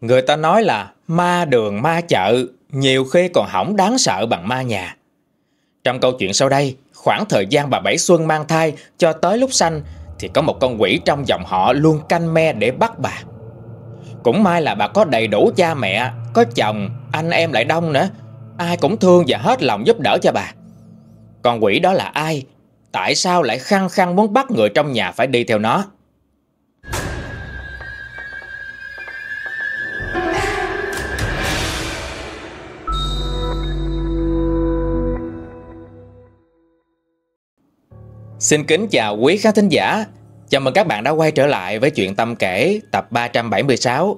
Người ta nói là ma đường ma chợ, nhiều khi còn hỏng đáng sợ bằng ma nhà. Trong câu chuyện sau đây, khoảng thời gian bà Bảy Xuân mang thai cho tới lúc sanh thì có một con quỷ trong dòng họ luôn canh me để bắt bà. Cũng may là bà có đầy đủ cha mẹ, có chồng, anh em lại đông nữa. Ai cũng thương và hết lòng giúp đỡ cho bà. Con quỷ đó là ai? Tại sao lại khăng khăng muốn bắt người trong nhà phải đi theo nó? Xin kính chào quý khán thính giả. Chào mừng các bạn đã quay trở lại với chuyện Tâm kể tập 376.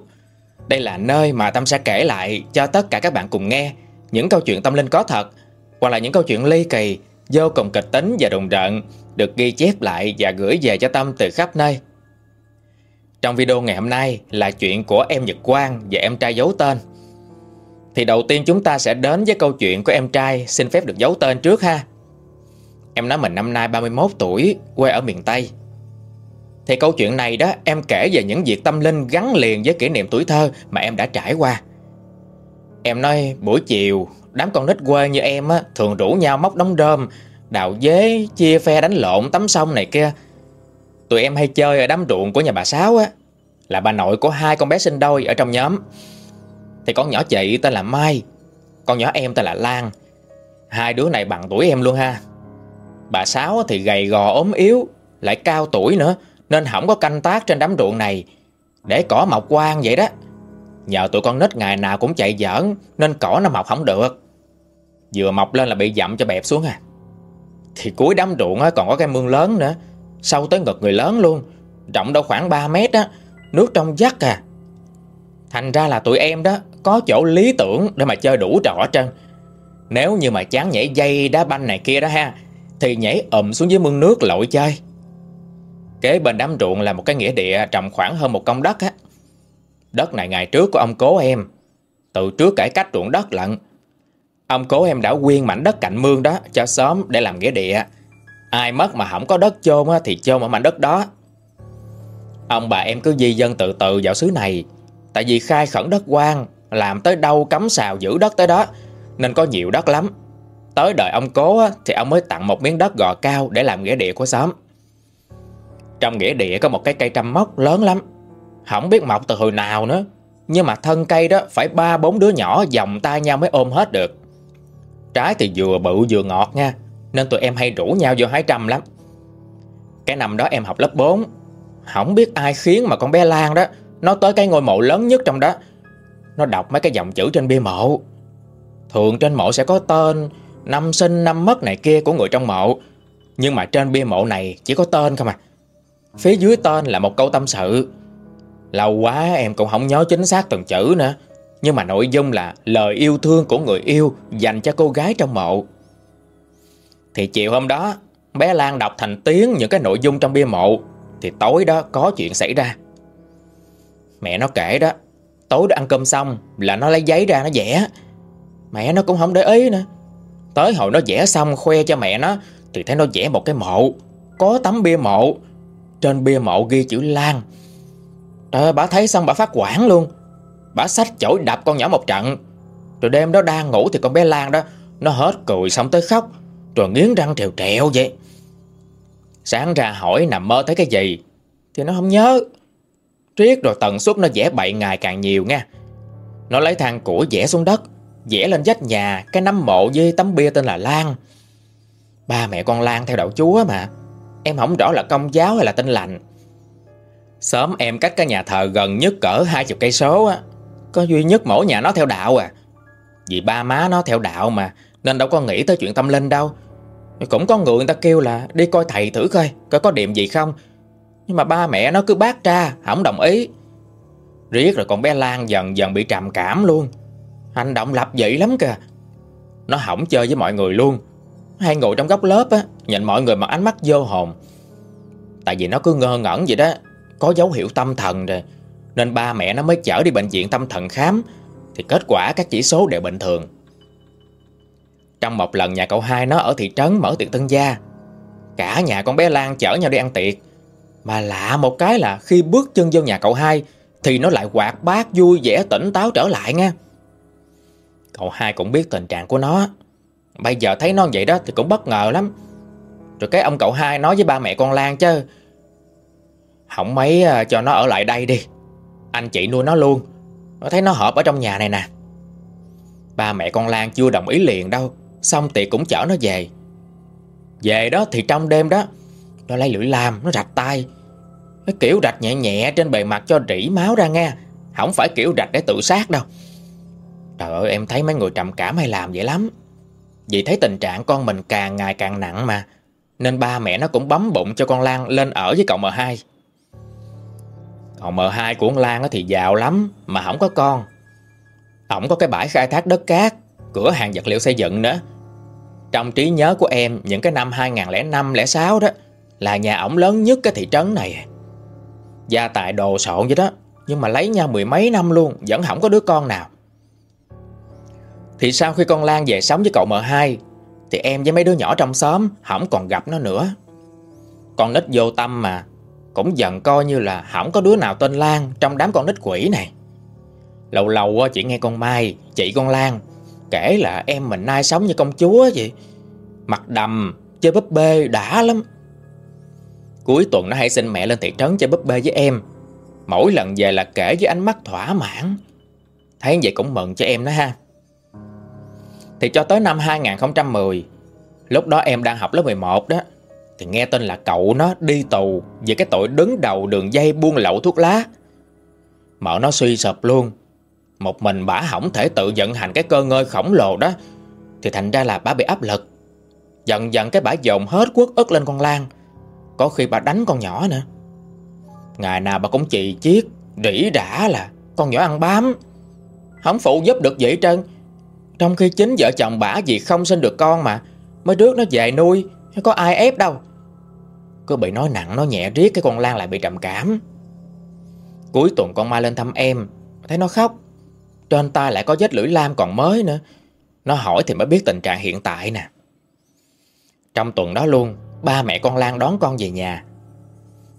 Đây là nơi mà Tâm sẽ kể lại cho tất cả các bạn cùng nghe những câu chuyện tâm linh có thật hoặc là những câu chuyện ly kỳ, vô cùng kịch tính và đùng rợn được ghi chép lại và gửi về cho Tâm từ khắp nơi. Trong video ngày hôm nay là chuyện của em Nhật Quang và em trai giấu tên. Thì đầu tiên chúng ta sẽ đến với câu chuyện của em trai xin phép được giấu tên trước ha. Em nói mình năm nay 31 tuổi, quê ở miền Tây. Thì câu chuyện này đó em kể về những việc tâm linh gắn liền với kỷ niệm tuổi thơ mà em đã trải qua. Em nói buổi chiều, đám con nít quê như em á, thường rủ nhau móc đống rơm, đào dế, chia phe đánh lộn tắm sông này kia. Tụi em hay chơi ở đám ruộng của nhà bà Sáu á, là bà nội của hai con bé sinh đôi ở trong nhóm. Thì con nhỏ chị tên là Mai, con nhỏ em tên là Lan. Hai đứa này bằng tuổi em luôn ha. Bà Sáu thì gầy gò ốm yếu, lại cao tuổi nữa, nên không có canh tác trên đám ruộng này. Để cỏ mọc quang vậy đó. Nhờ tụi con nít ngày nào cũng chạy giỡn, nên cỏ nó mọc không được. Vừa mọc lên là bị dặm cho bẹp xuống à. Thì cuối đám ruộng còn có cái mương lớn nữa, sâu tới ngực người lớn luôn, rộng đâu khoảng 3 mét á, nước trong vắt à. Thành ra là tụi em đó có chỗ lý tưởng để mà chơi đủ trò trơn. Nếu như mà chán nhảy dây đá banh này kia đó ha thì nhảy ầm xuống dưới mương nước lội chơi. Kế bên đám ruộng là một cái nghĩa địa trồng khoảng hơn một công đất á. Đất này ngày trước của ông cố em. Từ trước cải cách ruộng đất lận. Ông cố em đã quyên mảnh đất cạnh mương đó cho xóm để làm nghĩa địa. Ai mất mà không có đất chôn thì chôn ở mảnh đất đó. Ông bà em cứ di dân từ từ vào xứ này. Tại vì khai khẩn đất quan, làm tới đâu cấm xào giữ đất tới đó, nên có nhiều đất lắm. Tới đời ông cố á, thì ông mới tặng một miếng đất gò cao để làm nghĩa địa của xóm. Trong nghĩa địa có một cái cây trăm mốc lớn lắm. Không biết mọc từ hồi nào nữa. Nhưng mà thân cây đó phải ba bốn đứa nhỏ vòng tay nhau mới ôm hết được. Trái thì vừa bự vừa ngọt nha. Nên tụi em hay rủ nhau vô hái trăm lắm. Cái năm đó em học lớp 4. Không biết ai khiến mà con bé Lan đó nó tới cái ngôi mộ lớn nhất trong đó. Nó đọc mấy cái dòng chữ trên bia mộ. Thường trên mộ sẽ có tên, năm sinh năm mất này kia của người trong mộ. Nhưng mà trên bia mộ này chỉ có tên không à. Phía dưới tên là một câu tâm sự. Lâu quá em cũng không nhớ chính xác từng chữ nữa. Nhưng mà nội dung là lời yêu thương của người yêu dành cho cô gái trong mộ. Thì chiều hôm đó, bé Lan đọc thành tiếng những cái nội dung trong bia mộ. Thì tối đó có chuyện xảy ra. Mẹ nó kể đó, tối đó ăn cơm xong là nó lấy giấy ra nó vẽ. Mẹ nó cũng không để ý nữa. Tới hồi nó vẽ xong khoe cho mẹ nó Thì thấy nó vẽ một cái mộ. Có tấm bia mộ. Trên bia mộ ghi chữ Lan. Trời ơi, bà thấy xong bà phát quản luôn. Bà xách chổi đập con nhỏ một trận. Rồi đêm đó đang ngủ thì con bé Lan đó Nó hết cười xong tới khóc. Rồi nghiến răng trèo trèo vậy. Sáng ra hỏi nằm mơ thấy cái gì? Thì nó không nhớ. Triết rồi tần suất nó vẽ bậy ngày càng nhiều nha. Nó lấy thang củi vẽ xuống đất vẽ lên vách nhà cái nấm mộ với tấm bia tên là Lan. Ba mẹ con Lan theo đạo Chúa mà. Em không rõ là công giáo hay là tinh lành. Sớm em cách cái nhà thờ gần nhất cỡ hai chục cây số á. Có duy nhất mỗi nhà nó theo đạo à. Vì ba má nó theo đạo mà nên đâu có nghĩ tới chuyện tâm linh đâu. Cũng có người người ta kêu là đi coi thầy thử coi, coi có điểm gì không. Nhưng mà ba mẹ nó cứ bác ra, không đồng ý. Riết rồi con bé Lan dần dần bị trầm cảm luôn. Hành động lập dị lắm kìa. Nó hỏng chơi với mọi người luôn. Hay ngồi trong góc lớp á, Nhìn mọi người bằng ánh mắt vô hồn. Tại vì nó cứ ngơ ngẩn vậy đó, Có dấu hiệu tâm thần rồi. Nên ba mẹ nó mới chở đi bệnh viện tâm thần khám. Thì kết quả các chỉ số đều bình thường. Trong một lần nhà cậu hai nó ở thị trấn mở tiệc tân gia. Cả nhà con bé Lan chở nhau đi ăn tiệc. Mà lạ một cái là khi bước chân vô nhà cậu hai, Thì nó lại quạt bát vui vẻ tỉnh táo trở lại nha Cậu hai cũng biết tình trạng của nó. Bây giờ thấy nó vậy đó thì cũng bất ngờ lắm. Rồi cái ông cậu hai nói với ba mẹ con Lan chứ. Không mấy à, cho nó ở lại đây đi. Anh chị nuôi nó luôn. Nó thấy nó hợp ở trong nhà này nè. Ba mẹ con Lan chưa đồng ý liền đâu. Xong tiệc cũng chở nó về. Về đó thì trong đêm đó, Nó lấy lưỡi lam, Nó rạch tay. Nó kiểu rạch nhẹ nhẹ trên bề mặt cho rỉ máu ra nghe. Không phải kiểu rạch để tự sát đâu. Trời ơi, em thấy mấy người trầm cảm hay làm vậy lắm. Vì thấy tình trạng con mình càng ngày càng nặng mà, Nên ba mẹ nó cũng bấm bụng cho con Lan lên ở với cậu M2 Cậu M2 của con Lan thì giàu lắm, Mà không có con. Ổng có cái bãi khai thác đất cát, Cửa hàng vật liệu xây dựng nữa. Trong trí nhớ của em, Những cái năm 2005-06 đó, Là nhà ổng lớn nhất cái thị trấn này. Gia tài đồ sộn vậy đó, Nhưng mà lấy nhau mười mấy năm luôn, Vẫn không có đứa con nào. Thì sau khi con Lan về sống với cậu M2 Thì em với mấy đứa nhỏ trong xóm Không còn gặp nó nữa. Con nít vô tâm mà, Cũng dần coi như là không có đứa nào tên Lan Trong đám con nít quỷ này. Lâu lâu chị nghe con Mai, Chị con Lan, Kể là em mình nay sống như công chúa vậy Mặt đầm, Chơi búp bê đã lắm. Cuối tuần nó hãy xin mẹ lên thị trấn chơi búp bê với em. Mỗi lần về là kể với ánh mắt thỏa mãn. Thấy vậy cũng mừng cho em đó ha. Thì cho tới năm 2010 Lúc đó em đang học lớp 11 đó, Thì nghe tin là cậu nó đi tù Về cái tội đứng đầu đường dây buôn lậu thuốc lá. Mợ nó suy sụp luôn. Một mình bả không thể tự vận hành cái cơ ngơi khổng lồ đó. Thì thành ra là bả bị áp lực. Dần dần cái bả dồn hết quốc ức lên con Lan. Có khi bà đánh con nhỏ nữa. Ngày nào bà cũng chì chiết, Rỉ đã là con nhỏ ăn bám. Không phụ giúp được gì trơn. Trong khi chính vợ chồng bả vì không sinh được con mà Mới rước nó về nuôi Có ai ép đâu. Cứ bị nói nặng, nói nhẹ riết, Cái con Lan lại bị trầm cảm. Cuối tuần con Mai lên thăm em, Thấy nó khóc. Trên tay lại có vết lưỡi lam còn mới nữa. Nó hỏi thì mới biết tình trạng hiện tại nè. Trong tuần đó luôn, Ba mẹ con Lan đón con về nhà.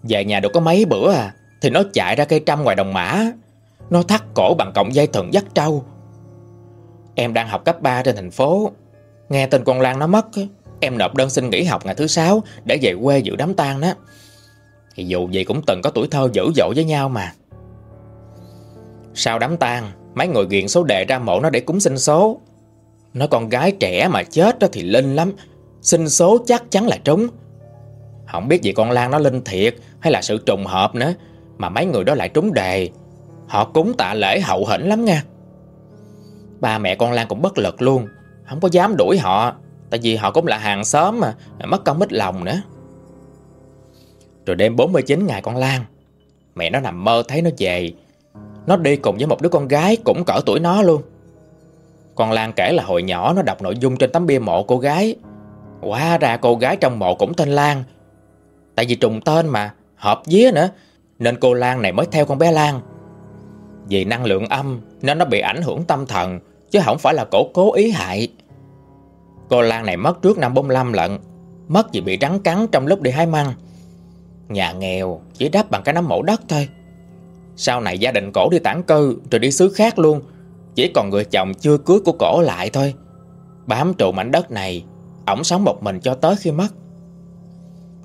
Về nhà được có mấy bữa à Thì nó chạy ra cây trăm ngoài đồng mã. Nó thắt cổ bằng cọng dây thừng dắt trâu. Em đang học cấp 3 trên thành phố. Nghe tin con Lan nó mất Em nộp đơn xin nghỉ học ngày thứ sáu Để về quê dự đám tang đó. Thì dù gì cũng từng có tuổi thơ dữ dội với nhau mà. Sau đám tang, Mấy người ghiền số đề ra mộ nó để cúng sinh số. Nó con gái trẻ mà chết đó thì linh lắm Sinh số chắc chắn là trúng. Không biết gì con Lan nó linh thiệt Hay là sự trùng hợp nữa, Mà mấy người đó lại trúng đề. Họ cúng tạ lễ hậu hĩnh lắm nha. Ba mẹ con Lan cũng bất lực luôn. Không có dám đuổi họ, Tại vì họ cũng là hàng xóm mà Mất công mít lòng nữa. Rồi đêm 49 ngày con Lan, Mẹ nó nằm mơ thấy nó về. Nó đi cùng với một đứa con gái cũng cỡ tuổi nó luôn. Con Lan kể là hồi nhỏ nó đọc nội dung trên tấm bia mộ cô gái. Hóa ra cô gái trong mộ cũng tên Lan. Tại vì trùng tên mà, Hợp vía nữa, Nên cô Lan này mới theo con bé Lan. Vì năng lượng âm, Nên nó bị ảnh hưởng tâm thần. Chứ không phải là cổ cố ý hại. Cô Lan này mất trước năm 45 lận, Mất vì bị rắn cắn trong lúc đi hái măng. Nhà nghèo Chỉ đắp bằng cái nắm mổ đất thôi. Sau này gia đình cổ đi tản cư, Rồi đi xứ khác luôn. Chỉ còn người chồng chưa cưới của cổ lại thôi. Bám trụ mảnh đất này, Ổng sống một mình cho tới khi mất.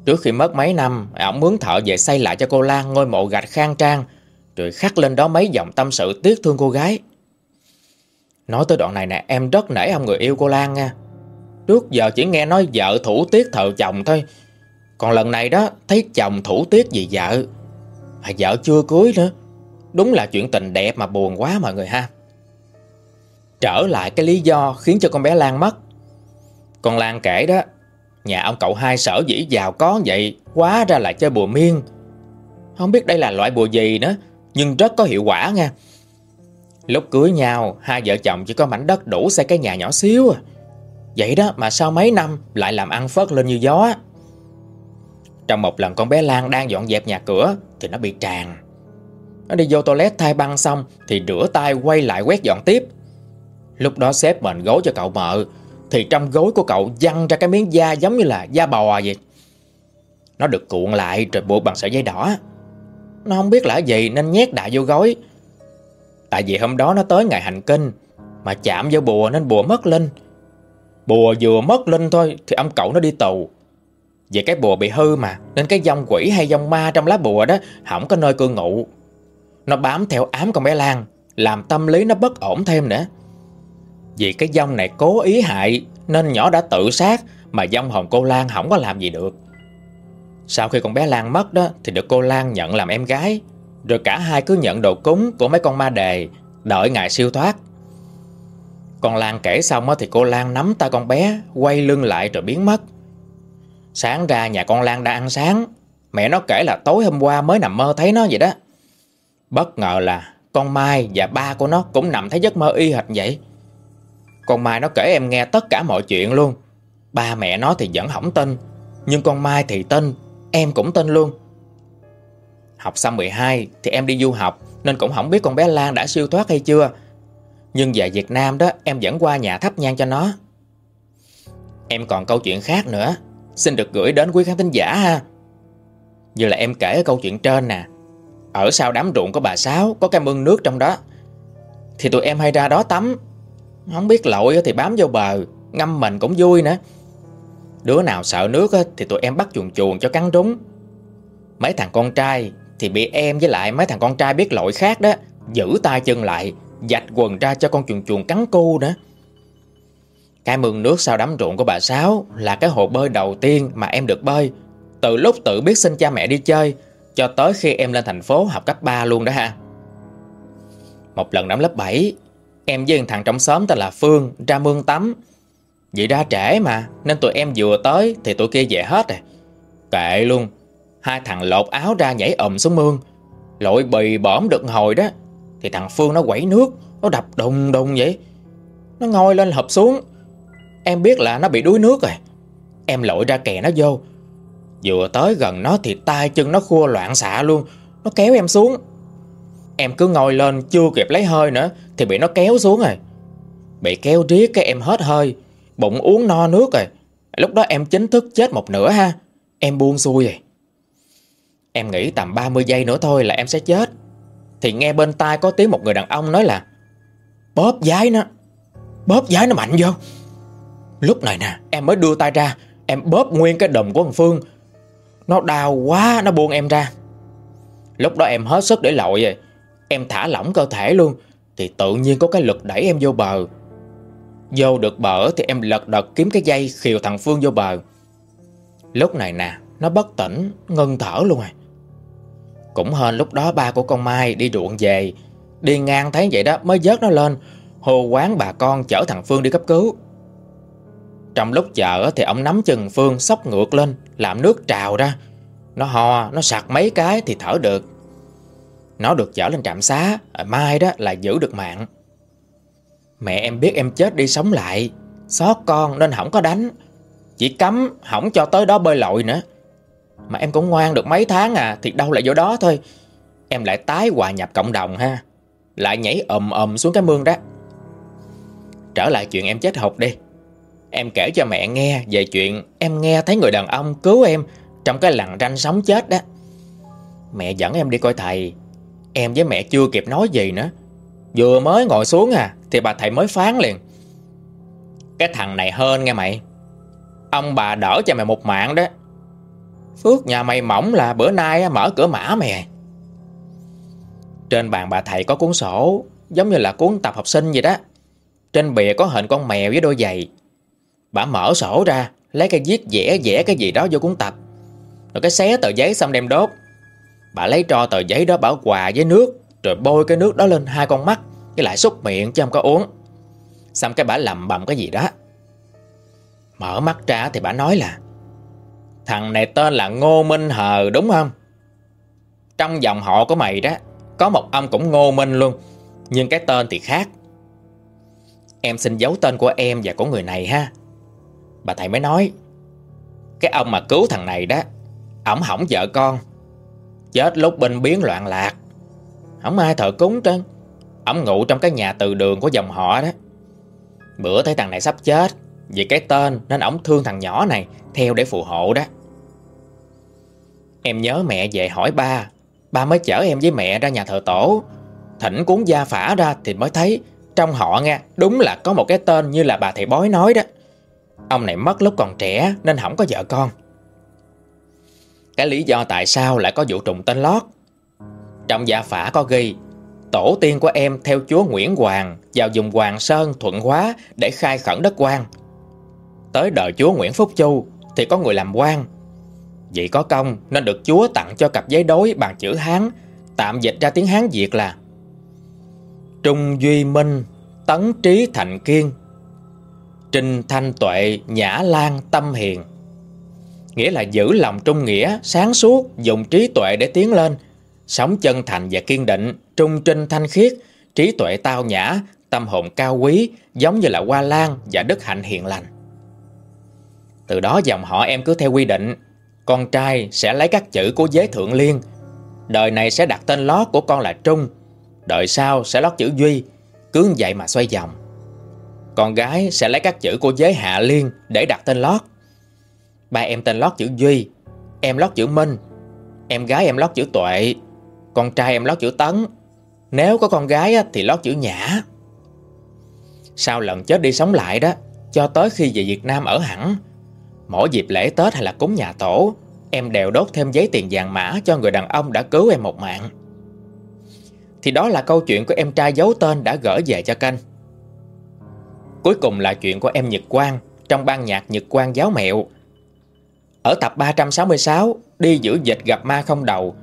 Trước khi mất mấy năm, Ổng mướn thợ về xây lại cho cô Lan Ngôi mộ gạch khang trang, Rồi khắc lên đó mấy dòng tâm sự tiếc thương cô gái. Nói tới đoạn này nè, Em rất nể ông người yêu cô Lan nha. Trước giờ chỉ nghe nói vợ thủ tiết thợ chồng thôi. Còn lần này đó, Thấy chồng thủ tiết vì vợ. Mà vợ chưa cưới nữa. Đúng là chuyện tình đẹp mà buồn quá mọi người ha. Trở lại cái lý do khiến cho con bé Lan mất. Con Lan kể đó, Nhà ông cậu hai sở dĩ giàu có vậy, Quá ra là chơi bùa miên. Không biết đây là loại bùa gì nữa, Nhưng rất có hiệu quả nha. Lúc cưới nhau, Hai vợ chồng chỉ có mảnh đất đủ xây cái nhà nhỏ xíu à. Vậy đó mà sau mấy năm Lại làm ăn phớt lên như gió. Trong một lần con bé Lan đang dọn dẹp nhà cửa Thì nó bị tràn. Nó đi vô toilet thay băng xong Thì rửa tay quay lại quét dọn tiếp. Lúc đó xếp mền gối cho cậu mợ Thì trong gối của cậu văng ra cái miếng da giống như là da bò vậy. Nó được cuộn lại rồi buộc bằng sợi dây đỏ. Nó không biết là gì nên nhét đại vô gói Tại vì hôm đó nó tới ngày hành kinh, Mà chạm vô bùa nên bùa mất linh. Bùa vừa mất linh thôi Thì ông cậu nó đi tù. Vì cái bùa bị hư mà, Nên cái dòng quỷ hay dòng ma trong lá bùa đó Không có nơi cư ngụ. Nó bám theo ám con bé Lan, Làm tâm lý nó bất ổn thêm nữa. Vì cái dòng này cố ý hại, Nên nhỏ đã tự sát, Mà dòng hồn cô Lan không có làm gì được. Sau khi con bé Lan mất đó, Thì được cô Lan nhận làm em gái. Rồi cả hai cứ nhận đồ cúng của mấy con ma đề, Đợi ngài siêu thoát. Con Lan kể xong thì cô Lan nắm tay con bé, Quay lưng lại rồi biến mất. Sáng ra nhà con Lan đang ăn sáng. Mẹ nó kể là tối hôm qua mới nằm mơ thấy nó vậy đó. Bất ngờ là con Mai và ba của nó cũng nằm thấy giấc mơ y hệt vậy. Con Mai nó kể em nghe tất cả mọi chuyện luôn. Ba mẹ nó thì vẫn hỏng tin, Nhưng con Mai thì tin, Em cũng tin luôn. Học xong 12 thì em đi du học, Nên cũng không biết con bé Lan đã siêu thoát hay chưa. Nhưng về Việt Nam đó, em vẫn qua nhà thắp nhang cho nó. Em còn câu chuyện khác nữa. Xin được gửi đến quý khán thính giả ha. Như là em kể câu chuyện trên nè. Ở sau đám ruộng của bà Sáu, Có cái mương nước trong đó. Thì tụi em hay ra đó tắm. Không biết lội thì bám vô bờ, Ngâm mình cũng vui nữa. Đứa nào sợ nước thì tụi em bắt chuồn chuồn cho cắn trúng Mấy thằng con trai thì bị em với lại mấy thằng con trai biết lỗi khác đó, Giữ tay chân lại, Dạch quần ra cho con chuồn chuồn cắn cu nữa. Cái mương nước sau đám ruộng của bà Sáu Là cái hồ bơi đầu tiên mà em được bơi. Từ lúc tự biết xin cha mẹ đi chơi, Cho tới khi em lên thành phố học cấp 3 luôn đó ha. Một lần năm lớp 7 Em với thằng trong xóm tên là Phương Ra mương tắm. Vậy ra trễ mà, Nên tụi em vừa tới Thì tụi kia về hết rồi. Kệ luôn Hai thằng lột áo ra nhảy ầm xuống mương. Lội bì bõm được hồi đó, thì thằng Phương nó quẩy nước, Nó đập đùng đùng vậy. Nó ngồi lên hợp xuống. Em biết là nó bị đuối nước rồi. Em lội ra kè nó vô. Vừa tới gần nó thì tay chân nó khua loạn xạ luôn. Nó kéo em xuống. Em cứ ngồi lên chưa kịp lấy hơi nữa, Thì bị nó kéo xuống rồi. Bị kéo riết cái em hết hơi. Bụng uống no nước rồi. Lúc đó em chính thức chết một nửa ha. Em buông xuôi rồi. Em nghĩ tầm 30 giây nữa thôi là em sẽ chết. Thì nghe bên tai có tiếng một người đàn ông nói là, Bóp giái nó, Bóp giái nó mạnh vô. Lúc này nè, em mới đưa tay ra, Em bóp nguyên cái đùm của thằng Phương. Nó đau quá, nó buông em ra. Lúc đó em hết sức để lội rồi, Em thả lỏng cơ thể luôn, Thì tự nhiên có cái lực đẩy em vô bờ. Vô được bờ thì em lật đật kiếm cái dây khiều thằng Phương vô bờ. Lúc này nè, Nó bất tỉnh Ngưng thở luôn rồi cũng hên lúc đó ba của con Mai đi ruộng về. Đi ngang thấy vậy đó mới dớt nó lên Hồ quán bà con chở thằng Phương đi cấp cứu. Trong lúc chở thì ông nắm chân Phương sốc ngược lên Làm nước trào ra. Nó ho, nó sặc mấy cái thì thở được. Nó được chở lên trạm xá à, Mai đó là giữ được mạng. Mẹ em biết em chết đi sống lại Xót con nên không có đánh. Chỉ cấm không cho tới đó bơi lội nữa mà em cũng ngoan được mấy tháng à Thì đâu lại vô đó thôi. Em lại tái hòa nhập cộng đồng ha. Lại nhảy ầm ầm xuống cái mương đó. Trở lại chuyện em chết học đi. Em kể cho mẹ nghe về chuyện Em nghe thấy người đàn ông cứu em Trong cái lằn ranh sống chết đó. Mẹ dẫn em đi coi thầy. Em với mẹ chưa kịp nói gì nữa. Vừa mới ngồi xuống à Thì bà thầy mới phán liền. Cái thằng này hơn nghe mày. Ông bà đỡ cho mày một mạng đó. Phước. Nhà mày mỏng là bữa nay mở cửa mã mày. Trên bàn bà thầy có cuốn sổ, Giống như là cuốn tập học sinh vậy đó. Trên bìa có hình con mèo với đôi giày. Bà mở sổ ra, Lấy cái viết vẽ vẽ cái gì đó vô cuốn tập. Rồi cái xé tờ giấy xong đem đốt. Bà lấy cho tờ giấy đó bảo quà với nước, Rồi bôi cái nước đó lên hai con mắt Cái lại xúc miệng chứ không có uống. Xong cái bà lầm bầm cái gì đó. Mở mắt ra thì bà nói là Thằng này tên là Ngô Minh Hờ, đúng không? Trong dòng họ của mày đó, Có một ông cũng Ngô Minh luôn, Nhưng cái tên thì khác. Em xin giấu tên của em và của người này ha. Bà thầy mới nói, Cái ông mà cứu thằng này đó, Ổng hỏng vợ con, Chết lúc bên biến loạn lạc. Không ai thờ cúng trơn Ổng ngủ trong cái nhà từ đường của dòng họ đó. Bữa thấy thằng này sắp chết Vì cái tên nên ổng thương thằng nhỏ này Theo để phù hộ đó. Em nhớ mẹ về hỏi ba. Ba mới chở em với mẹ ra nhà thờ tổ. Thỉnh cuốn gia phả ra thì mới thấy. Trong họ nghe, Đúng là có một cái tên như là bà thầy bói nói đó. Ông này mất lúc còn trẻ, Nên không có vợ con. Cái lý do tại sao lại có vụ trùng tên lót? Trong gia phả có ghi, Tổ tiên của em theo chúa Nguyễn Hoàng Vào dùng Hoàng Sơn Thuận Hóa Để khai khẩn đất quan. Tới đời chúa Nguyễn Phúc Chu Thì có người làm quan vì có công nên được chúa tặng cho cặp giấy đối bằng chữ Hán. Tạm dịch ra tiếng Hán Việt là Trung Duy Minh Tấn Trí Thành Kiên. Trinh Thanh Tuệ Nhã Lan Tâm Hiền. Nghĩa là giữ lòng trung nghĩa, Sáng suốt, Dùng trí tuệ để tiến lên. Sống chân thành và kiên định, Trung trinh thanh khiết, Trí tuệ tao nhã, Tâm hồn cao quý, Giống như là Hoa Lan Và Đức Hạnh hiền lành. Từ đó dòng họ em cứ theo quy định. Con trai sẽ lấy các chữ của giới thượng liên. Đời này sẽ đặt tên lót của con là Trung, Đời sau sẽ lót chữ Duy, Cứ vậy mà xoay vòng. Con gái sẽ lấy các chữ của giới hạ liên Để đặt tên lót. Ba em tên lót chữ Duy, Em lót chữ Minh, Em gái em lót chữ Tuệ, Con trai em lót chữ Tấn. Nếu có con gái thì lót chữ Nhã. Sau lần chết đi sống lại đó, Cho tới khi về Việt Nam ở hẳn Mỗi dịp lễ Tết hay là cúng nhà tổ, Em đều đốt thêm giấy tiền vàng mã Cho người đàn ông đã cứu em một mạng. Thì đó là câu chuyện của em trai giấu tên đã gửi về cho kênh Cuối cùng là chuyện của em Nhật Quang Trong ban nhạc Nhật Quang giáo mẹo. Ở tập 366 Đi giữ dịch gặp ma không đầu,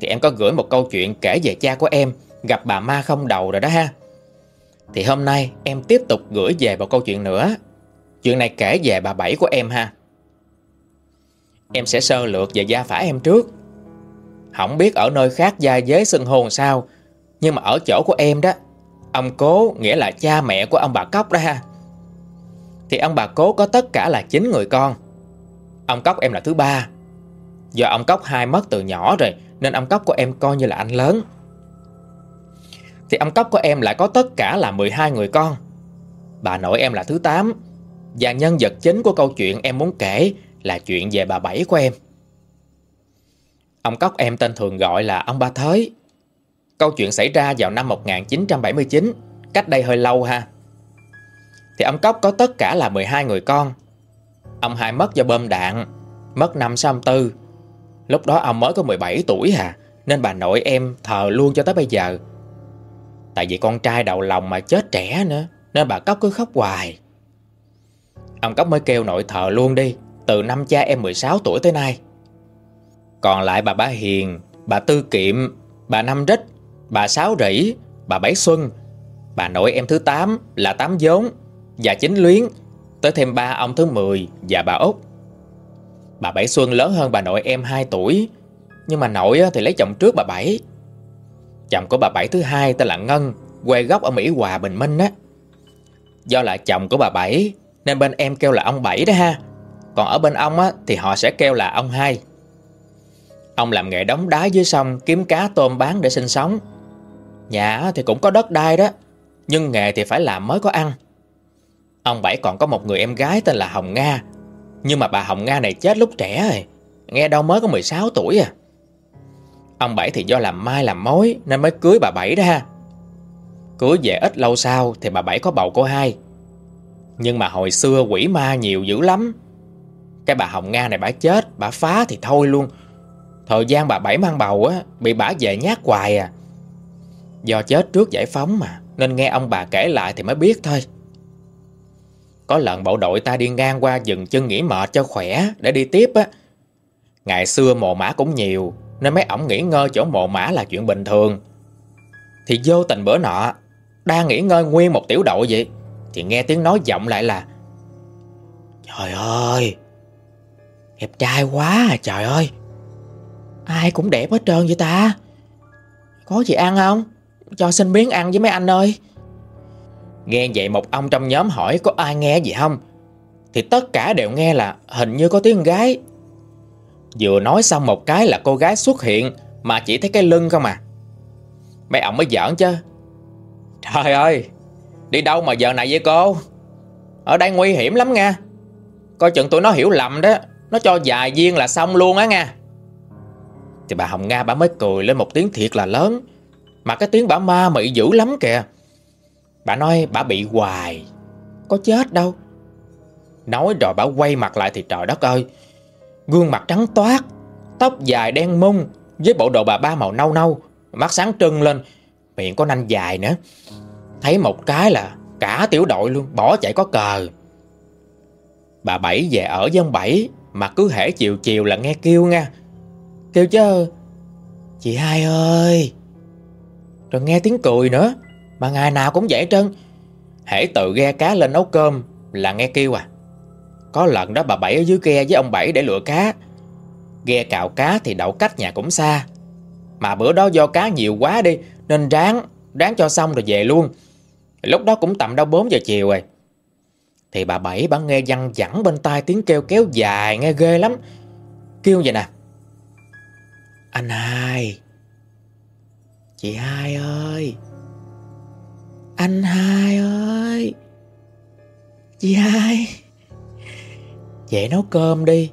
Thì em có gửi một câu chuyện kể về cha của em, Gặp bà ma không đầu rồi đó ha. Thì hôm nay em tiếp tục gửi về một câu chuyện nữa. Chuyện này kể về bà Bảy của em ha. Em sẽ sơ lược về gia phả em trước. Không biết ở nơi khác gia giới xưng hồn sao, nhưng mà ở chỗ của em đó, Ông cố nghĩa là cha mẹ của ông bà Cóc đó ha. Thì ông bà cố có tất cả là 9 người con. Ông Cóc em là thứ ba. Do ông Cóc hai mất từ nhỏ rồi, Nên ông Cóc của em coi như là anh lớn. Thì ông Cóc của em lại có tất cả là 12 người con. Bà nội em là thứ 8 Và nhân vật chính của câu chuyện em muốn kể là chuyện về bà Bảy của em Ông Cóc em tên thường gọi là ông Ba Thới Câu chuyện xảy ra vào năm 1979, cách đây hơi lâu ha. Thì ông Cóc có tất cả là 12 người con. Ông hai mất do bơm đạn, mất năm sau tư. Lúc đó ông mới có 17 tuổi hà, nên bà nội em thờ luôn cho tới bây giờ. Tại vì con trai đầu lòng mà chết trẻ nữa, nên bà Cóc cứ khóc hoài. Ông Cóc mới kêu nội thờ luôn đi, từ năm cha em 16 tuổi tới nay. Còn lại bà Ba Hiền, bà Tư Kiệm, bà Năm Rích bà Sáu Rỉ, bà Bảy Xuân, bà nội em thứ 8 là Tám vốn và Chính Luyến, tới thêm ba ông thứ 10 và bà Út. Bà Bảy Xuân lớn hơn bà nội em 2 tuổi, nhưng mà nội thì lấy chồng trước bà Bảy. Chồng của bà Bảy thứ hai tên là Ngân, quê gốc ở Mỹ Hòa Bình Minh á. Do là chồng của bà Bảy nên bên em kêu là ông Bảy đó ha. Còn ở bên ông á, thì họ sẽ kêu là ông hai. Ông làm nghề đóng đá dưới sông kiếm cá tôm bán để sinh sống. Nhà thì cũng có đất đai đó Nhưng nghề thì phải làm mới có ăn. Ông Bảy còn có một người em gái tên là Hồng Nga. Nhưng mà bà Hồng Nga này chết lúc trẻ rồi Nghe đâu mới có 16 tuổi à. Ông Bảy thì do làm mai làm mối Nên mới cưới bà Bảy đó ha. Cưới về ít lâu sau Thì bà Bảy có bầu cô hai. Nhưng mà hồi xưa quỷ ma nhiều dữ lắm. Cái bà Hồng Nga này bà chết, Bà phá thì thôi luôn. Thời gian bà Bảy mang bầu á, Bị bà về nhát hoài à. Do chết trước giải phóng mà, Nên nghe ông bà kể lại thì mới biết thôi. Có lần bộ đội ta đi ngang qua dừng chân nghỉ mệt cho khỏe Để đi tiếp á. Ngày xưa mồ mã cũng nhiều, Nên mấy ổng nghỉ ngơi chỗ mồ mã là chuyện bình thường. Thì vô tình bữa nọ Đang nghỉ ngơi nguyên một tiểu đội vậy, Thì nghe tiếng nói vọng lại là, Trời ơi Đẹp trai quá à trời ơi. Ai cũng đẹp hết trơn vậy ta. Có gì ăn không? Cho xin miếng ăn với mấy anh ơi. Nghe vậy một ông trong nhóm hỏi có ai nghe gì không? Thì tất cả đều nghe là hình như có tiếng gái. Vừa nói xong một cái là cô gái xuất hiện Mà chỉ thấy cái lưng không à. Mấy ông mới giỡn chứ. Trời ơi, Đi đâu mà giờ này vậy cô? Ở đây nguy hiểm lắm nha. Coi chừng tụi nó hiểu lầm đó. Nó cho vài viên là xong luôn á nha Thì bà Hồng Nga, bà mới cười lên một tiếng thiệt là lớn. Mà cái tiếng bà ma mị dữ lắm kìa. Bà nói bà bị hoài. Có chết đâu. Nói rồi bà quay mặt lại thì trời đất ơi. Gương mặt trắng toát, Tóc dài đen mông Với bộ đồ bà ba màu nâu nâu. Mắt sáng trưng lên, Miệng có nanh dài nữa. Thấy một cái là cả tiểu đội luôn, Bỏ chạy có cờ. Bà Bảy về ở với ông Bảy. Mà cứ hễ chiều chiều là nghe kêu nha. Kêu chứ, Chị hai ơi. Rồi nghe tiếng cười nữa, Mà ngày nào cũng vậy trơn. Hễ tự ghe cá lên nấu cơm Là nghe kêu à. Có lần đó bà Bảy ở dưới ghe với ông Bảy để lựa cá. Ghe cào cá thì đậu cách nhà cũng xa. Mà bữa đó do cá nhiều quá đi, Nên ráng Ráng cho xong rồi về luôn. Lúc đó cũng tầm đâu 4 giờ chiều rồi. Thì bà Bảy bà nghe văng vẳng bên tai tiếng kêu kéo dài, nghe ghê lắm. Kêu vậy nè. Anh hai. Chị hai ơi. Anh hai ơi. Chị hai. Dậy nấu cơm đi.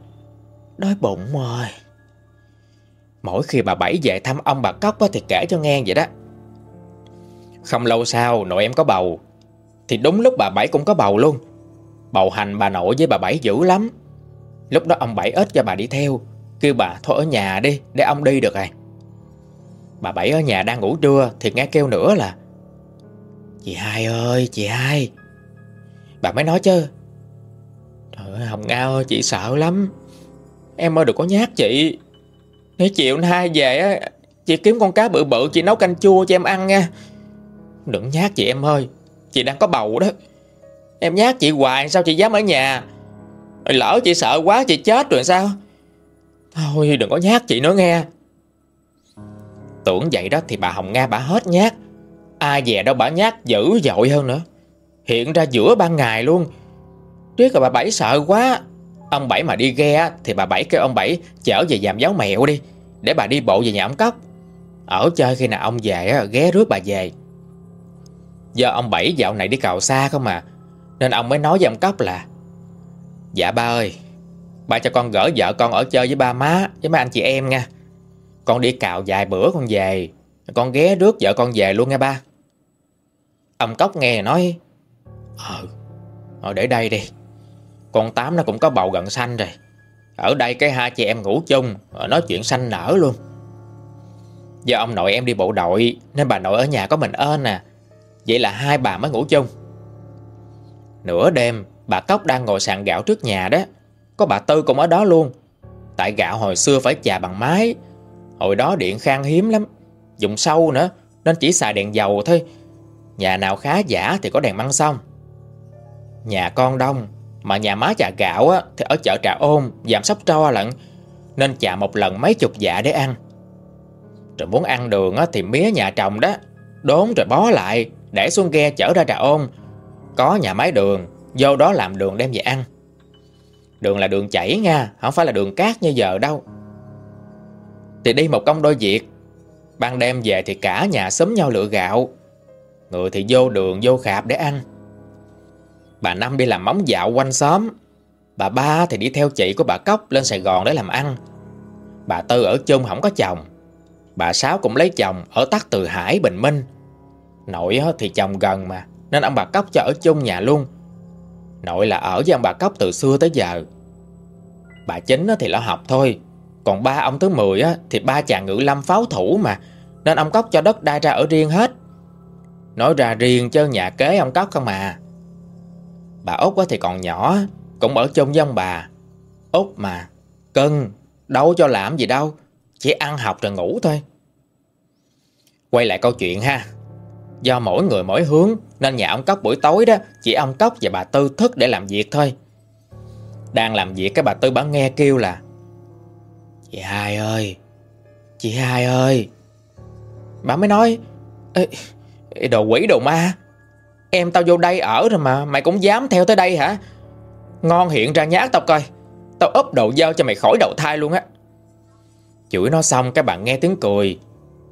Đói bụng rồi. Mỗi khi bà Bảy về thăm ông bà Cóc thì kể cho nghe vậy đó. Không lâu sau, nội em có bầu. Thì đúng lúc bà Bảy cũng có bầu luôn. Bầu hành bà nội với bà Bảy dữ lắm. Lúc đó ông Bảy ít cho bà đi theo, Kêu bà, thôi ở nhà đi, Để ông đi được rồi Bà Bảy ở nhà đang ngủ trưa Thì nghe kêu nữa là, Chị hai ơi, chị hai. Bà mới nói chứ, Trời ơi, Hồng Nga ơi, chị sợ lắm. Em ơi, đừng có nhát chị. Nếu chịu hai về á, Chị kiếm con cá bự bự, chị nấu canh chua cho em ăn nha. Đừng nhát chị em ơi, Chị đang có bầu đó. Em nhát chị hoài, sao chị dám ở nhà? Lỡ chị sợ quá, chị chết rồi sao? Thôi, đừng có nhát chị nữa nghe. Tưởng vậy đó thì bà Hồng Nga bà hết nhát. Ai về đâu bà nhát dữ dội hơn nữa. Hiện ra giữa ban ngày luôn. Trước là bà Bảy sợ quá. Ông Bảy mà đi ghe thì bà Bảy kêu ông Bảy chở về giảm giáo mẹo đi, Để bà đi bộ về nhà ông Cóc Ở chơi khi nào ông về ghé rước bà về. Do ông Bảy dạo này đi cào xa không mà nên ông mới nói với ông Cóc là Dạ ba ơi, Ba cho con gỡ vợ con ở chơi với ba má, Với mấy anh chị em nha. Con đi cào vài bữa con về, Con ghé rước vợ con về luôn nha ba. Ông Cóc nghe nói Ờ Ờ để đây đi. Con Tám nó cũng có bầu gần xanh rồi. Ở đây cái hai chị em ngủ chung ờ, Nói chuyện xanh nở luôn. Do ông nội em đi bộ đội, Nên bà nội ở nhà có mình ơn nè à. Vậy là hai bà mới ngủ chung. Nửa đêm Bà Cóc đang ngồi sàn gạo trước nhà đó. Có bà Tư cũng ở đó luôn. Tại gạo hồi xưa phải chà bằng máy Hồi đó điện khan hiếm lắm. Dùng sâu nữa Nên chỉ xài đèn dầu thôi. Nhà nào khá giả thì có đèn măng xong Nhà con đông Mà nhà má chà gạo á, thì ở chợ Trà Ôn Giảm sóc tro lận. Nên chà một lần mấy chục dạ để ăn. Rồi muốn ăn đường á, thì mía nhà trồng đó. Đốn rồi bó lại Để xuống ghe chở ra Trà Ôn. Có nhà máy đường, Vô đó làm đường đem về ăn. Đường là đường chảy nha, Không phải là đường cát như giờ đâu. Thì đi một công đôi việc, Ban đêm về thì cả nhà xúm nhau lựa gạo. Người thì vô đường, vô khạp để ăn. Bà Năm đi làm móng dạo quanh xóm, Bà ba thì đi theo chị của bà Cóc lên Sài Gòn để làm ăn. Bà Tư ở chung không có chồng, Bà Sáu cũng lấy chồng ở tắc từ Hải, Bình Minh. Nội thì chồng gần mà. Nên ông bà Cóc cho ở chung nhà luôn. Nội là ở với ông bà Cóc từ xưa tới giờ. Bà chính thì lo học thôi. Còn ba ông thứ 10 thì ba chàng ngự lâm pháo thủ mà. Nên ông Cóc cho đất đai ra ở riêng hết. Nói ra riêng chứ nhà kế ông Cóc không mà Bà Út thì còn nhỏ, Cũng ở chung với ông bà. Út mà, Cưng, Đâu cho làm gì đâu. Chỉ ăn học rồi ngủ thôi. Quay lại câu chuyện ha. Do mỗi người mỗi hướng Nên nhà ông Cóc buổi tối đó Chỉ ông Cóc và bà Tư thức để làm việc thôi. Đang làm việc cái bà Tư bà nghe kêu là Chị hai ơi Chị hai ơi. Bà mới nói Ê, Đồ quỷ đồ ma Em tao vô đây ở rồi mà Mày cũng dám theo tới đây hả? Ngon hiện ra nhát tao coi Tao úp đầu dao cho mày khỏi đậu thai luôn á. Chửi nó xong các bạn nghe tiếng cười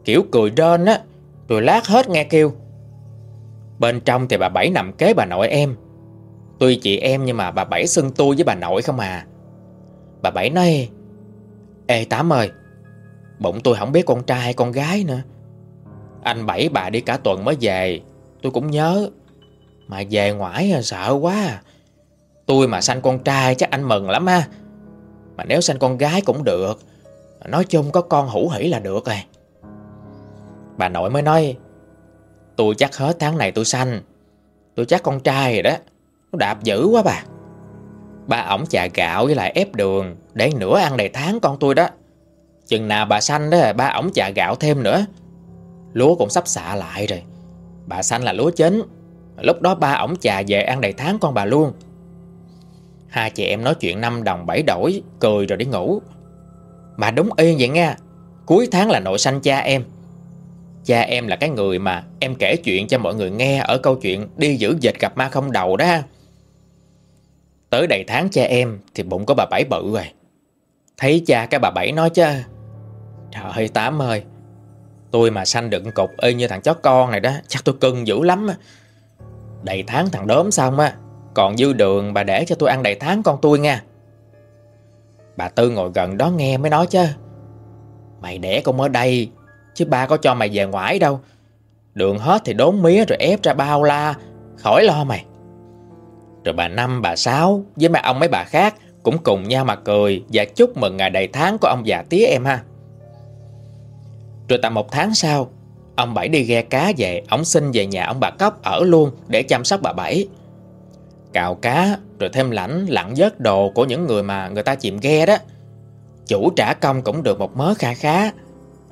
Kiểu cười rên á Rồi lát hết nghe kêu Bên trong thì bà Bảy nằm kế bà nội em. Tuy chị em nhưng mà bà Bảy xưng tôi với bà nội không à. Bà Bảy nói, Ê Tám ơi Bụng tôi không biết con trai hay con gái nữa. Anh Bảy bà đi cả tuần mới về, Tôi cũng nhớ. Mà về ngoại à, sợ quá. Tôi mà sanh con trai chắc anh mừng lắm ha. Mà nếu sanh con gái cũng được, Nói chung có con hữu hỷ là được rồi. Bà nội mới nói Tôi chắc hết tháng này tôi sanh. Tôi chắc con trai rồi đó. Nó đạp dữ quá bà. Ba ổng chà gạo với lại ép đường Để nửa ăn đầy tháng con tôi đó. Chừng nào bà sanh đó, Ba ổng chà gạo thêm nữa. Lúa cũng sắp xạ lại rồi. Bà sanh là lúa chín. Lúc đó ba ổng chà về ăn đầy tháng con bà luôn. Hai chị em nói chuyện năm đồng bảy đổi, Cười rồi đi ngủ. Mà đúng yên vậy nha Cuối tháng là nội sanh cha em. Cha em là cái người mà em kể chuyện cho mọi người nghe Ở câu chuyện đi giữ dịch gặp ma không đầu đó. Tới đầy tháng cha em Thì bụng có bà Bảy bự rồi. Thấy cha cái bà Bảy nói chứ, Trời ơi, Tám ơi, Tôi mà sanh đựng cục y như thằng chó con này đó, Chắc tôi cưng dữ lắm Đầy tháng thằng đốm xong á, Còn dư đường bà để cho tôi ăn đầy tháng con tôi nha. Bà Tư ngồi gần đó nghe mới nói chứ, Mày đẻ con ở đây Chứ ba có cho mày về ngoại đâu. Đường hết thì đốn mía rồi ép ra bao la. Khỏi lo mày. Rồi bà Năm, bà Sáu Với mấy ông mấy bà khác Cũng cùng nhau mà cười Và chúc mừng ngày đầy tháng của ông già tía em ha. Rồi tầm một tháng sau Ông Bảy đi ghe cá về Ông xin về nhà ông bà Cóc ở luôn Để chăm sóc bà Bảy. Cào cá rồi thêm lãnh lặn vớt đồ Của những người mà người ta chìm ghe đó. Chủ trả công cũng được một mớ kha khá.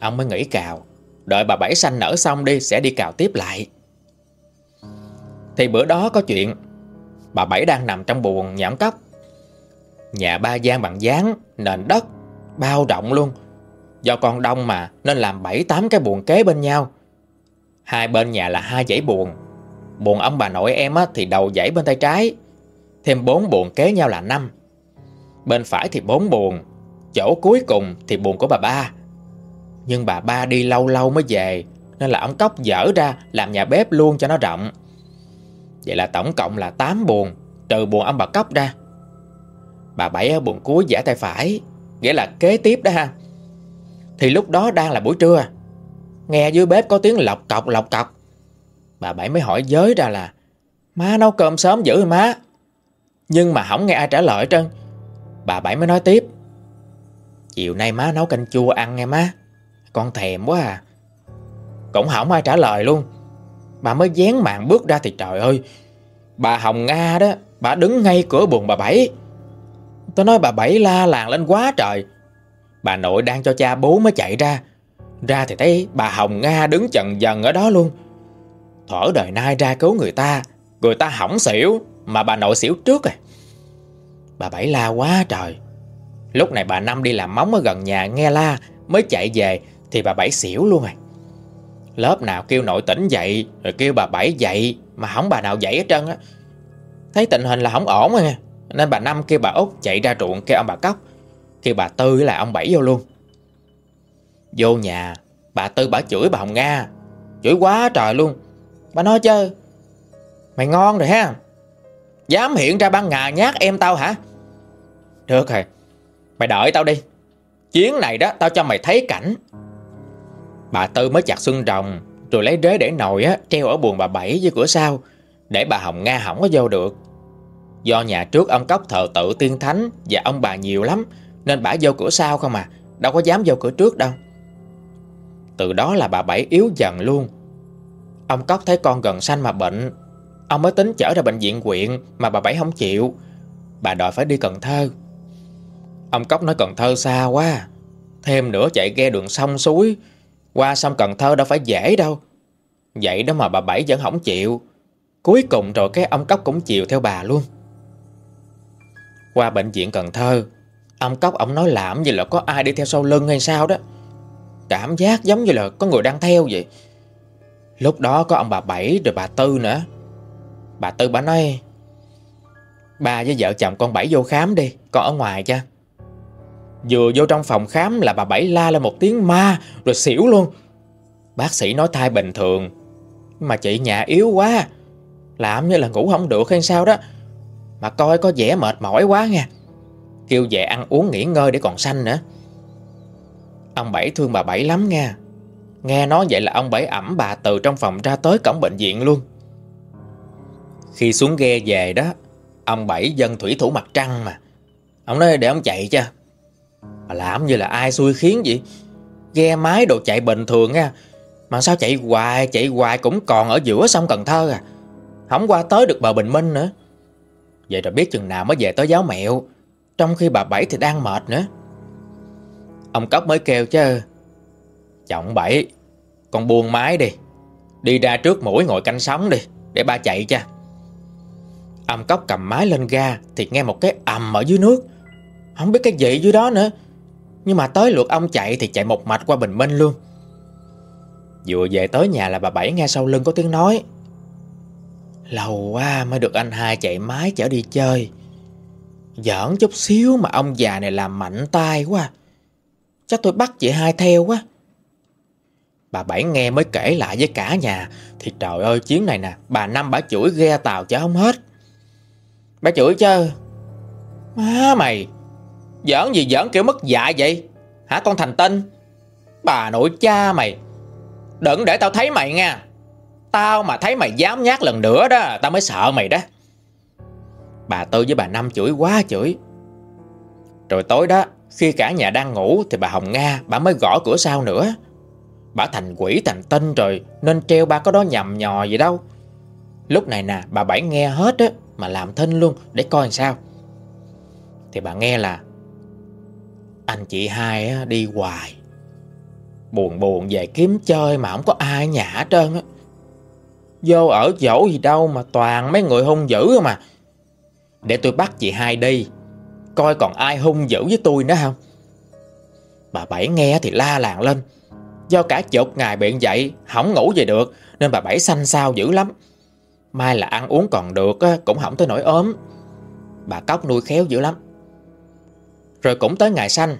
Ông mới nghĩ cào. Đợi bà Bảy sanh nở xong đi Sẽ đi cào tiếp lại. Thì bữa đó có chuyện. Bà Bảy đang nằm trong buồn nhảm cốc. Nhà ba gian bằng dáng Nền đất Bao rộng luôn. Do con đông mà Nên làm bảy tám cái buồn kế bên nhau. Hai bên nhà là hai dãy buồn, buồn ông bà nội em á, thì đầu dãy bên tay trái. Thêm bốn buồn kế nhau là năm. Bên phải thì bốn buồn, Chỗ cuối cùng thì buồn của bà ba. Nhưng bà ba đi lâu lâu mới về, Nên là ông Cóc dở ra Làm nhà bếp luôn cho nó rộng. Vậy là tổng cộng là 8 buồn Trừ buồn ông bà Cóc ra. Bà Bảy ở buồn cuối giả tay phải, Nghĩa là kế tiếp đó ha. Thì lúc đó đang là buổi trưa, Nghe dưới bếp có tiếng lọc cọc lọc cọc. Bà Bảy mới hỏi giới ra là, Má nấu cơm sớm dữ má? Nhưng mà không nghe ai trả lời trơn. Bà Bảy mới nói tiếp, Chiều nay má nấu canh chua ăn nghe má. Con thèm quá à. Cũng không ai trả lời luôn. Bà mới dán mạng bước ra thì trời ơi, Bà Hồng Nga đó, Bà đứng ngay cửa buồng bà Bảy. Tôi nói bà Bảy la làng lên quá trời. Bà nội đang cho cha bố mới chạy ra. Ra thì thấy bà Hồng Nga đứng chần dần ở đó luôn. Thở đời nay ra cứu người ta Người ta hỏng xỉu Mà bà nội xỉu trước rồi Bà Bảy la quá trời. Lúc này bà Năm đi làm móng ở gần nhà nghe la, Mới chạy về. Thì bà Bảy xỉu luôn rồi Lớp nào kêu nội tỉnh dậy, Rồi kêu bà Bảy dậy, Mà không bà nào dậy hết trơn á. Thấy tình hình là không ổn rồi Nên bà Năm kêu bà Út chạy ra ruộng kêu ông bà Cóc Kêu bà Tư là ông Bảy vô luôn. Vô nhà, Bà Tư bà chửi bà Hồng Nga, Chửi quá trời luôn. Bà nói chứ, Mày ngon rồi ha, Dám hiện ra ban ngà nhát em tao hả? Được rồi, Mày đợi tao đi, Chuyến này đó tao cho mày thấy cảnh. Bà Tư mới chặt xương rồng, Rồi lấy rế để nồi á, Treo ở buồng bà Bảy với cửa sau, Để bà Hồng Nga không có vô được. Do nhà trước ông Cóc thờ tự tiên thánh Và ông bà nhiều lắm, Nên bà vô cửa sau không à Đâu có dám vô cửa trước đâu. Từ đó là bà Bảy yếu dần luôn. Ông Cóc thấy con gần sanh mà bệnh, Ông mới tính chở ra bệnh viện quyện Mà bà Bảy không chịu. Bà đòi phải đi Cần Thơ. Ông Cóc nói Cần Thơ xa quá, Thêm nữa chạy ghe đường sông suối qua sông Cần Thơ đâu phải dễ đâu. Vậy đó mà bà Bảy vẫn không chịu. Cuối cùng rồi cái ông Cóc cũng chịu theo bà luôn. Qua bệnh viện Cần Thơ, Ông Cóc ông nói làm như là có ai đi theo sau lưng hay sao đó. Cảm giác giống như là có người đang theo vậy. Lúc đó có ông bà Bảy rồi bà Tư nữa. Bà Tư bà nói, Ba với vợ chồng con Bảy vô khám đi, Con ở ngoài cho. Vừa vô trong phòng khám là bà Bảy la lên một tiếng ma, Rồi xỉu luôn. Bác sĩ nói thai bình thường Mà chị nhà yếu quá. Làm như là ngủ không được hay sao đó. Mà coi có vẻ mệt mỏi quá nha Kêu về ăn uống nghỉ ngơi để còn sanh nữa. Ông Bảy thương bà Bảy lắm nha Nghe nói vậy là ông Bảy ẩm bà từ trong phòng ra tới cổng bệnh viện luôn. Khi xuống ghe về đó, Ông Bảy dân thủy thủ mặt trăng mà. Ông nói để ông chạy cho. Mà làm như là ai xui khiến vậy? Ghe máy đồ chạy bình thường nha. Mà sao chạy hoài chạy hoài cũng còn ở giữa sông Cần Thơ à? Không qua tới được bờ Bình Minh nữa. Vậy rồi biết chừng nào mới về tới giáo mẹo. Trong khi bà Bảy thì đang mệt nữa. Ông Cốc mới kêu chứ. Chồng Bảy, Con buông máy đi. Đi ra trước mũi ngồi canh sóng đi, Để ba chạy cho Ông Cốc cầm máy lên ga Thì nghe một cái ầm ở dưới nước. Không biết cái gì dưới đó nữa. Nhưng mà tới lượt ông chạy thì chạy một mạch qua Bình Minh luôn. Vừa về tới nhà là bà Bảy nghe sau lưng có tiếng nói. Lâu quá mới được anh hai chạy mái chở đi chơi. Giỡn chút xíu mà ông già này làm mạnh tay quá. Chắc tôi bắt chị hai theo quá. Bà Bảy nghe mới kể lại với cả nhà. Thì trời ơi, chuyến này nè, Bà Năm bà chửi ghe tàu cho không hết. Bà chửi chứ Má mày! Giỡn gì giỡn kiểu mất dạy vậy? Hả con thành tinh? Bà nội cha mày. Đừng để tao thấy mày nha. Tao mà thấy mày dám nhát lần nữa đó, Tao mới sợ mày đó. Bà Tư với bà Năm chửi quá chửi. Rồi tối đó, Khi cả nhà đang ngủ Thì bà Hồng Nga, bà mới gõ cửa sau nữa. Bà thành quỷ thành tinh rồi, Nên treo ba có đó nhầm nhò gì đâu. Lúc này nè, bà Bảy nghe hết á, Mà làm thinh luôn, để coi làm sao. Thì bà nghe là anh chị hai đi hoài. Buồn buồn về kiếm chơi Mà không có ai nhà hết trơn á. Vô ở dỗ gì đâu Mà toàn mấy người hung dữ mà Để tôi bắt chị hai đi. Coi còn ai hung dữ với tôi nữa không? Bà Bảy nghe thì la làng lên. Do cả chục ngày bệnh dậy, Không ngủ về được, Nên bà Bảy xanh xao dữ lắm. Mai là ăn uống còn được Cũng không tới nỗi ốm. Bà Cóc nuôi khéo dữ lắm. Rồi cũng tới ngày sanh.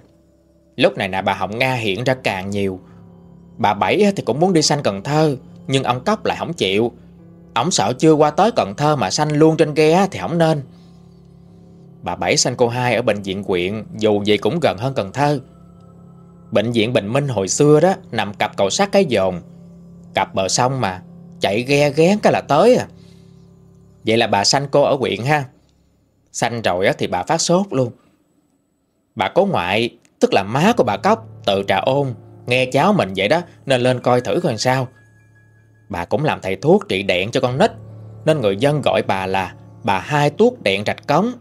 Lúc này nè, bà Hồng Nga hiện ra càng nhiều. Bà Bảy thì cũng muốn đi sanh Cần Thơ, Nhưng ông Cóc lại không chịu. Ông sợ chưa qua tới Cần Thơ mà sanh luôn trên ghe thì không nên. Bà Bảy sanh cô hai ở bệnh viện quyện, Dù gì cũng gần hơn Cần Thơ. Bệnh viện Bình Minh hồi xưa đó, Nằm cặp cầu sắt cái dồn. Cặp bờ sông mà, Chạy ghe ghé cái là tới à. Vậy là bà sanh cô ở Quyện ha. Sanh rồi thì bà phát sốt luôn. Bà cố ngoại, Tức là má của bà Cóc Tự trà ôn, Nghe cháu mình vậy đó, Nên lên coi thử coi sao. Bà cũng làm thầy thuốc trị đẹn cho con nít, Nên người dân gọi bà là Bà hai tuốt đẹn rạch cống.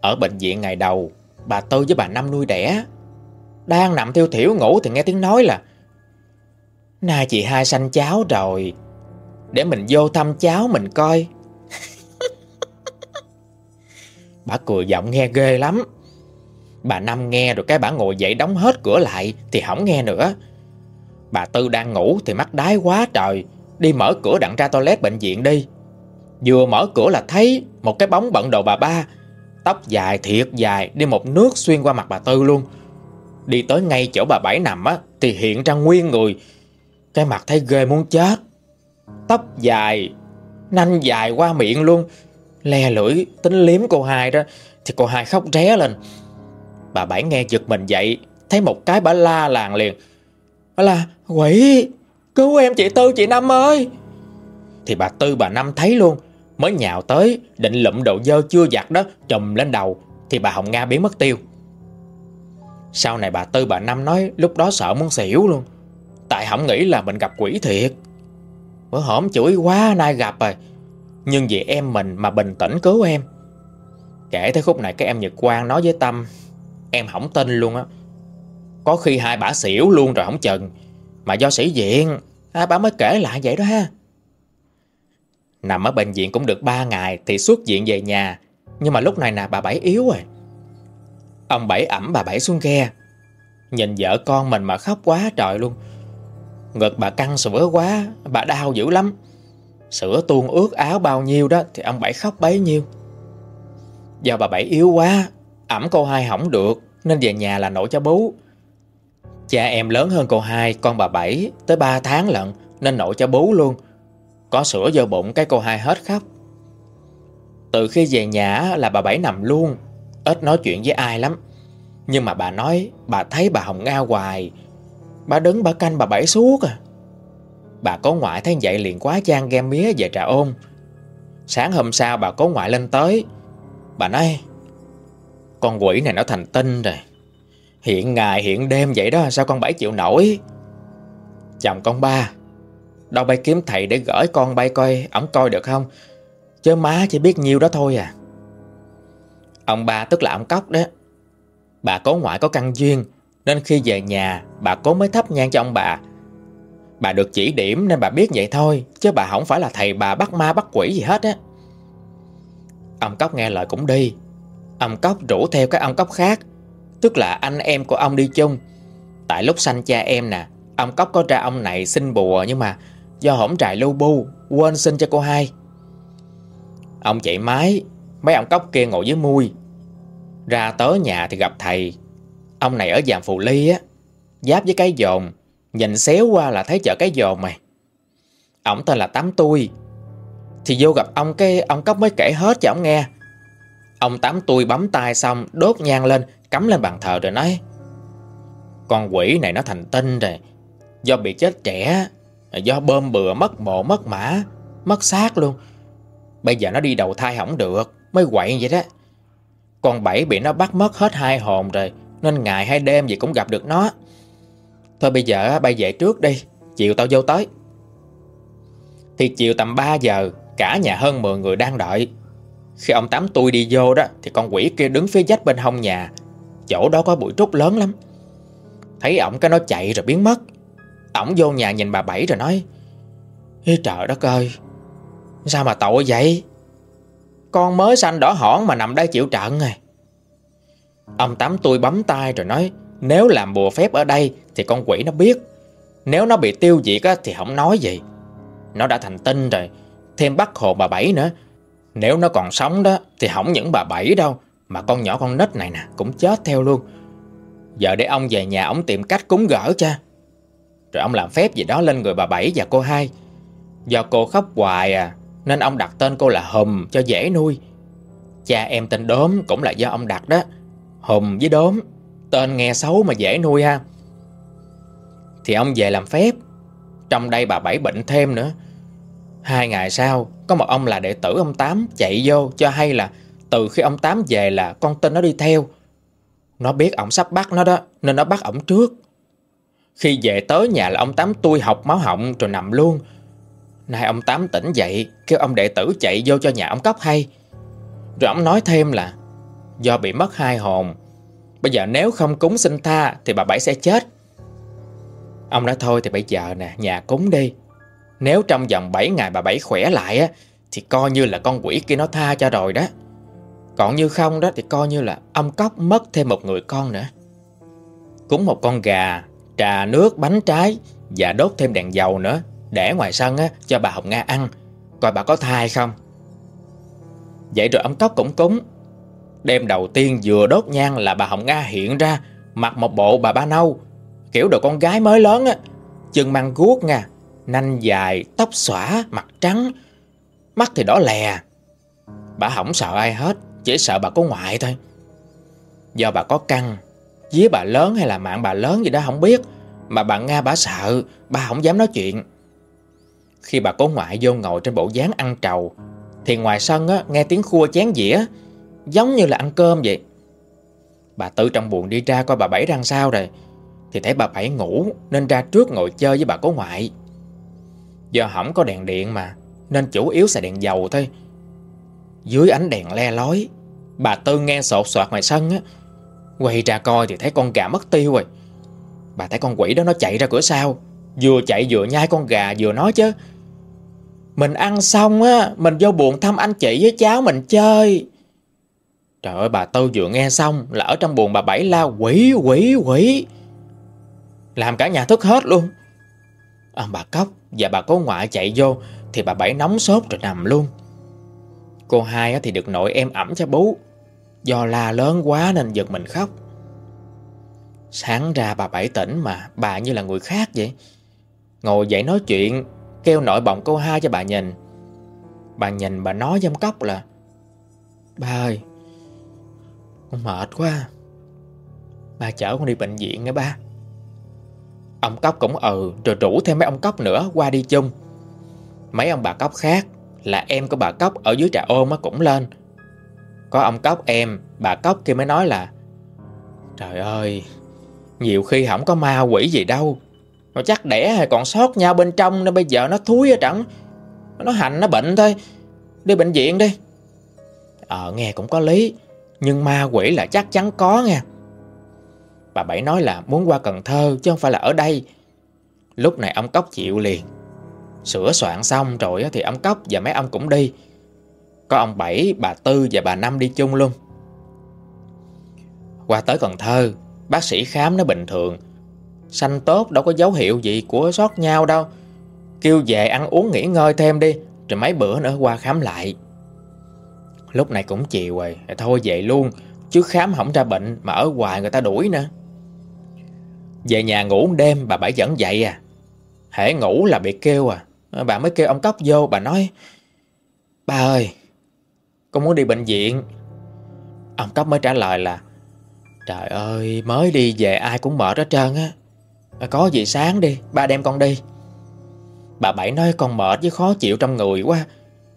Ở bệnh viện ngày đầu, Bà Tư với bà Năm nuôi đẻ. Đang nằm thiêu thiểu ngủ thì nghe tiếng nói là, Nay chị hai sanh cháu rồi, Để mình vô thăm cháu mình coi. Bà cười giọng nghe ghê lắm. Bà Năm nghe rồi cái bà ngồi dậy đóng hết cửa lại Thì không nghe nữa. Bà Tư đang ngủ thì mắt đái quá trời. Đi mở cửa đặng ra toilet bệnh viện đi. Vừa mở cửa là thấy Một cái bóng bận đầu bà ba. Tóc dài thiệt dài, Đi một nước xuyên qua mặt bà Tư luôn. Đi tới ngay chỗ bà Bảy nằm á, Thì hiện ra nguyên người. Cái mặt thấy ghê muốn chết. Tóc dài, Nanh dài qua miệng luôn. Le lưỡi, tính liếm cô hai đó. Thì cô hai khóc ré lên. Bà Bảy nghe giật mình dậy, Thấy một cái bà la làng liền. Bà la, quỷ, Cứu em chị Tư, chị Năm ơi. Thì bà Tư, bà Năm thấy luôn, Mới nhào tới, định lụm đồ dơ chưa giặt đó Trùm lên đầu, Thì bà Hồng Nga biến mất tiêu. Sau này bà Tư, bà Năm nói, lúc đó sợ muốn xỉu luôn. Tại không nghĩ là mình gặp quỷ thiệt. Bữa hổm chửi quá, nay gặp rồi. Nhưng vì em mình mà bình tĩnh cứu em. Kể tới khúc này các em Nhật Quang nói với Tâm Em không tin luôn á. Có khi hai bà xỉu luôn rồi không chừng, Mà do sĩ diện, Hai bà mới kể lại vậy đó ha. Nằm ở bệnh viện cũng được 3 ngày Thì xuất viện về nhà, Nhưng mà lúc này nè, bà Bảy yếu rồi. Ông Bảy ẩm, bà Bảy xuống ghe. Nhìn vợ con mình mà khóc quá trời luôn. Ngực bà căng sữa quá, Bà đau dữ lắm. Sữa tuôn ướt áo bao nhiêu đó Thì ông Bảy khóc bấy nhiêu. Do bà Bảy yếu quá, Ẩm cô hai hỏng được. Nên về nhà là nổi cho bú. Cha em lớn hơn cô hai, Con bà Bảy tới 3 tháng lận Nên nổi cho bú luôn. Có sữa vô bụng cái cô hai hết khóc. Từ khi về nhà là bà Bảy nằm luôn, Ít nói chuyện với ai lắm. Nhưng mà bà nói, Bà thấy bà Hồng Nga hoài. Bà đứng bà canh bà bảy suốt à. Bà có ngoại thấy vậy liền quá trang ghe mía về trà ôn. Sáng hôm sau bà có ngoại lên tới. Bà nói con quỷ này nó thành tinh rồi. Hiện ngày, hiện đêm vậy đó, Sao con bảy chịu nổi? Chồng con ba, Đâu bay kiếm thầy để gửi con bay coi, Ổng coi được không? Chứ má chỉ biết nhiêu đó thôi à. Ông ba tức là ông cóc đó. Bà cố ngoại có căn duyên, Nên khi về nhà, Bà cố mới thắp nhang cho ông bà. Bà được chỉ điểm nên bà biết vậy thôi, Chứ bà không phải là thầy bà bắt ma bắt quỷ gì hết á. Ông cóc nghe lời cũng đi Ông cóc rủ theo các ông cóc khác, Tức là anh em của ông đi chung. Tại lúc sanh cha em nè Ông cóc có ra ông này xin bùa Nhưng mà do hổng trại lưu bu, Quên xin cho cô hai. Ông chạy máy Mấy ông cóc kia ngồi dưới mui. Ra tới nhà thì gặp thầy. Ông này ở dàn phù ly á, Giáp với cái dồn, Nhìn xéo qua là thấy chợ cái dồn mày Ông tên là Tám Tui. Thì vô gặp ông cái, Ông cóc mới kể hết cho ông nghe. Ông Tám Tui bấm tay xong, Đốt nhang lên, Cắm lên bàn thờ rồi nói, Con quỷ này nó thành tinh rồi. Do bị chết trẻ, Do bơm bừa mất mộ, mất mã, Mất xác luôn. Bây giờ nó đi đầu thai không được, Mới quậy vậy đó. Con bảy bị nó bắt mất hết hai hồn rồi, Nên ngày hay đêm gì cũng gặp được nó. Thôi bây giờ bay về trước đi, Chiều tao vô tới. Thì chiều tầm 3 giờ, Cả nhà hơn 10 người đang đợi. Khi ông Tám tôi đi vô đó Thì con quỷ kia đứng phía dách bên hông nhà. Chỗ đó có bụi trúc lớn lắm. Thấy ổng cái nó chạy rồi biến mất. Ổng vô nhà nhìn bà Bảy rồi nói Ê trời đất ơi Sao mà tội vậy? Con mới xanh đỏ hỏn mà nằm đây chịu trận rồi Ông Tám tôi bấm tay rồi nói Nếu làm bùa phép ở đây Thì con quỷ nó biết. Nếu nó bị tiêu diệt á, thì không nói gì. Nó đã thành tinh rồi Thêm bắt hồn bà Bảy nữa nếu nó còn sống đó, Thì không những bà Bảy đâu. Mà con nhỏ con nít này nè, cũng chết theo luôn. Giờ để ông về nhà, ông tìm cách cúng gỡ cha. Rồi ông làm phép gì đó lên người bà Bảy và cô hai. Do cô khóc hoài à Nên ông đặt tên cô là Hùm cho dễ nuôi. Cha em tên Đốm cũng là do ông đặt đó. Hùm với Đốm, Tên nghe xấu mà dễ nuôi ha. Thì ông về làm phép. Trong đây bà Bảy bệnh thêm nữa. Hai ngày sau, Có một ông là đệ tử ông Tám chạy vô Cho hay là từ khi ông Tám về là con tin nó đi theo. Nó biết ổng sắp bắt nó đó, Nên nó bắt ổng trước. Khi về tới nhà là ông Tám tôi học máu họng Rồi nằm luôn. Nay ông Tám tỉnh dậy, Kêu ông đệ tử chạy vô cho nhà ông cóc hay. Rồi ông nói thêm là, Do bị mất hai hồn, Bây giờ nếu không cúng xin tha Thì bà Bảy sẽ chết. Ông nói, thôi thì bây giờ nè, Nhà cúng đi. Nếu trong vòng 7 ngày bà Bảy khỏe lại á Thì coi như là con quỷ kia nó tha cho rồi đó. Còn như không đó Thì coi như là ông cóc mất thêm một người con nữa. Cúng một con gà Trà nước bánh trái Và đốt thêm đèn dầu nữa Để ngoài sân á, cho bà Hồng Nga ăn. Coi bà có thai không? Vậy rồi ông cóc cũng cúng. Đêm đầu tiên vừa đốt nhang là bà Hồng Nga hiện ra Mặc một bộ bà ba nâu. Kiểu đồ con gái mới lớn á Chân mang guốc nha. Nanh dài, tóc xõa, mặt trắng. Mắt thì đỏ lè. Bà không sợ ai hết Chỉ sợ bà có ngoại thôi. Do bà có căng Dí bà lớn hay là mạng bà lớn gì đó không biết. Mà bà Nga bà sợ Bà không dám nói chuyện. Khi bà có ngoại vô ngồi trên bộ dáng ăn trầu Thì ngoài sân á, nghe tiếng khua chén dĩa Giống như là ăn cơm vậy. Bà Tư trong buồn đi ra coi bà Bảy răng sao rồi. Thì thấy bà Bảy ngủ Nên ra trước ngồi chơi với bà có ngoại giờ không có đèn điện mà, Nên chủ yếu xài đèn dầu thôi. Dưới ánh đèn le lói, Bà Tư nghe sột soạt ngoài sân á. Quay ra coi thì thấy con gà mất tiêu rồi. Bà thấy con quỷ đó nó chạy ra cửa sau, Vừa chạy vừa nhai con gà vừa nói chứ. Mình ăn xong á, Mình vô buồn thăm anh chị với cháu mình chơi. Trời ơi, bà Tư vừa nghe xong là ở trong buồn bà Bảy la quỷ quỷ quỷ. Làm cả nhà thức hết luôn. À, bà Cóc và bà cố ngoại chạy vô thì bà Bảy nóng sốt rồi nằm luôn. Cô hai thì được nội em ẩm cho bú. Do la lớn quá nên giật mình khóc. Sáng ra bà Bảy tỉnh mà bà như là người khác vậy. Ngồi dậy nói chuyện, kêu nội bọng cô hai cho bà nhìn. Bà nhìn bà nói với ông Cóc là Ba ơi, con mệt quá bà chở con đi bệnh viện nghe ba Ông Cóc cũng ừ Rồi rủ thêm mấy ông Cóc nữa qua đi chung. Mấy ông bà Cóc khác Là em của bà Cóc ở dưới trà ôm cũng lên. Có ông Cóc em, Bà Cóc kia mới nói là, Trời ơi, Nhiều khi không có ma quỷ gì đâu. Mà chắc đẻ hay còn sót nhau bên trong Nên bây giờ nó thúi ở trắng Nó hành, nó bệnh thôi. Đi bệnh viện đi. Ờ nghe cũng có lý, Nhưng ma quỷ là chắc chắn có nha. Bà Bảy nói là muốn qua Cần Thơ chứ không phải là ở đây. Lúc này ông Cóc chịu liền. Sửa soạn xong rồi thì ông Cóc và mấy ông cũng đi. Có ông Bảy, bà Tư và bà Năm đi chung luôn. Qua tới Cần Thơ Bác sĩ khám nó bình thường. Sanh tốt đâu có dấu hiệu gì của sót nhau đâu. Kêu về ăn uống nghỉ ngơi thêm đi Rồi mấy bữa nữa qua khám lại. Lúc này cũng chiều rồi Thôi vậy luôn. Chứ khám không ra bệnh Mà ở ngoài người ta đuổi nữa. Về nhà ngủ đêm, bà Bảy vẫn dậy à. Hễ ngủ là bị kêu à. Bà mới kêu ông Cóc vô, Bà nói, Ba ơi, Con muốn đi bệnh viện. Ông Cóc mới trả lời là, Trời ơi, mới đi về ai cũng mệt hết trơn á. Có gì sáng đi, Ba đem con đi. Bà Bảy nói, con mệt với khó chịu trong người quá,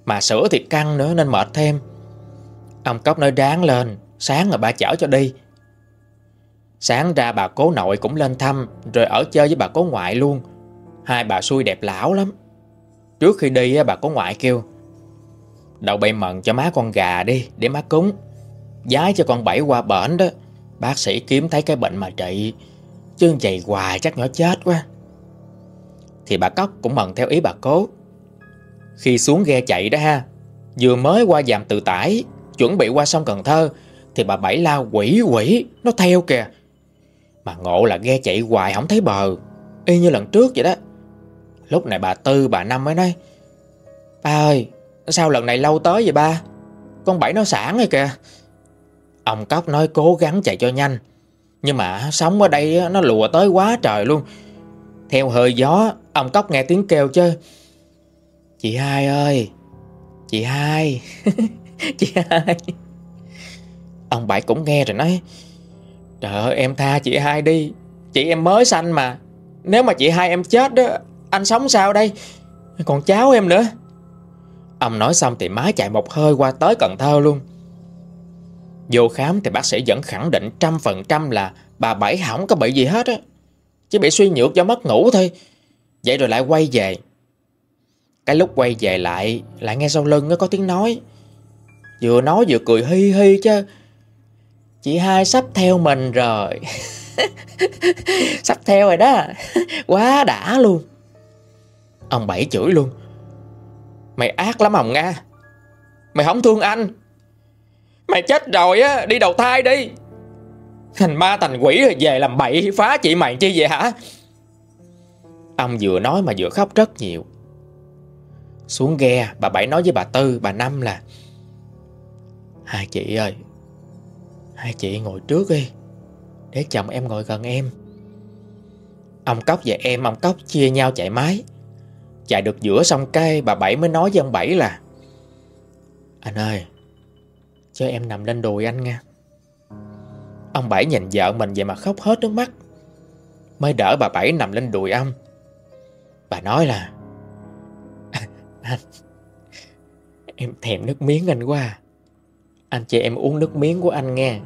Mà sữa thì căng nữa nên mệt thêm. Ông Cóc nói đáng lên, Sáng rồi ba chở cho đi. Sáng ra bà cố nội cũng lên thăm, Rồi ở chơi với bà cố ngoại luôn. Hai bà xui đẹp lão lắm. Trước khi đi bà cố ngoại kêu Đậu bay mận cho má con gà đi, Để má cúng. Giái cho con bảy qua bển đó. Bác sĩ kiếm thấy cái bệnh mà trị. Chứ vậy hoài chắc nhỏ chết quá. Thì bà Cóc cũng mần theo ý bà cố. Khi xuống ghe chạy đó ha, Vừa mới qua dàm tự tải, Chuẩn bị qua sông Cần Thơ, Thì bà Bảy la quỷ quỷ, Nó theo kìa mà ngộ là ghe chạy hoài không thấy bờ. Y như lần trước vậy đó. Lúc này bà Tư, bà Năm mới nói, Ba ơi, Sao lần này lâu tới vậy ba? Con Bảy nó sản rồi kìa. Ông Cóc nói cố gắng chạy cho nhanh, Nhưng mà sóng ở đây nó lùa tới quá trời luôn. Theo hơi gió, Ông Cóc nghe tiếng kêu chứ, Chị hai ơi, Chị hai Chị hai. Ông Bảy cũng nghe rồi nói Trời ơi em tha chị hai đi Chị em mới sanh mà Nếu mà chị hai em chết đó Anh sống sao đây Còn cháu em nữa Ông nói xong thì má chạy một hơi qua tới Cần Thơ luôn Vô khám thì bác sĩ vẫn khẳng định trăm phần trăm là bà Bảy không có bị gì hết á. Chỉ bị suy nhược do mất ngủ thôi. Vậy rồi lại quay về. Cái lúc quay về lại, lại nghe sau lưng nó có tiếng nói. Vừa nói vừa cười hi hi chứ. Chị hai sắp theo mình rồi. sắp theo rồi đó. Quá đã luôn. Ông Bảy chửi luôn. Mày ác lắm ông Nga. Mày không thương anh Mày chết rồi á, Đi đầu thai đi Thành ma thành quỷ rồi về làm bậy, Phá chị mày chi vậy hả Ông vừa nói mà vừa khóc rất nhiều Xuống ghe, Bà Bảy nói với bà Tư, Bà Năm là, Hai chị ơi Hai chị ngồi trước đi. Để chồng em ngồi gần em. Ông Cóc và em, Ông Cóc chia nhau chạy máy. Chạy được giữa sông cây Bà Bảy mới nói với ông Bảy là, Anh ơi, cho em nằm lên đùi anh nha. Ông Bảy nhìn vợ mình vậy mà khóc hết nước mắt. Mới đỡ bà Bảy nằm lên đùi ông. Bà nói là, Anh, Em thèm nước miếng anh quá à. Anh cho em uống nước miếng của anh nghe.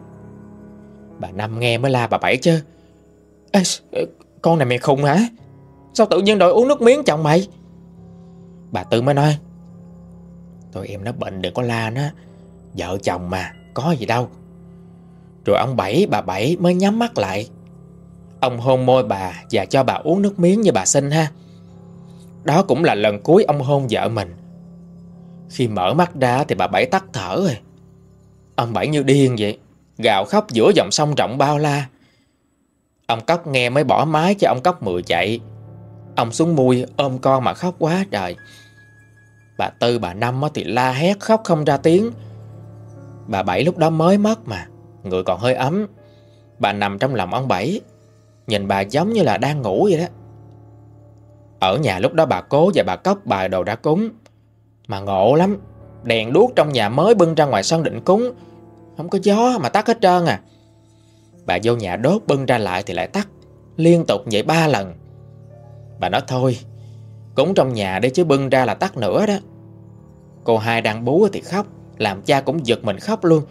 Bà Năm nghe mới la bà Bảy chứ. Ê, ờ, Con này mày khùng hả? Sao tự nhiên đòi uống nước miếng chồng mày? Bà Tư mới nói Tụi em nó bệnh đừng có la nó Vợ chồng mà Có gì đâu. Rồi ông Bảy bà Bảy mới nhắm mắt lại. Ông hôn môi bà Và cho bà uống nước miếng như bà xin ha. Đó cũng là lần cuối ông hôn vợ mình. Khi mở mắt ra Thì bà Bảy tắt thở rồi. Ông Bảy như điên vậy, Gào khóc giữa dòng sông rộng bao la. Ông Cóc nghe mới bỏ mái cho ông Cóc mười chạy. Ông xuống mui, ôm con mà khóc quá trời. Bà Tư, bà Năm thì la hét khóc không ra tiếng. Bà Bảy lúc đó mới mất mà, Người còn hơi ấm. Bà nằm trong lòng ông Bảy, Nhìn bà giống như là đang ngủ vậy đó. Ở nhà lúc đó bà cố và bà cốc bà đồ ra cúng, Mà ngộ lắm. Đèn đuốc trong nhà mới bưng ra ngoài sân định cúng. Không có gió mà tắt hết trơn à. Bà vô nhà đốt bưng ra lại thì lại tắt, Liên tục vậy ba lần. Bà nói thôi, cúng trong nhà đi chứ bưng ra là tắt nữa đó. Cô hai đang bú thì khóc, Làm cha cũng giật mình khóc luôn.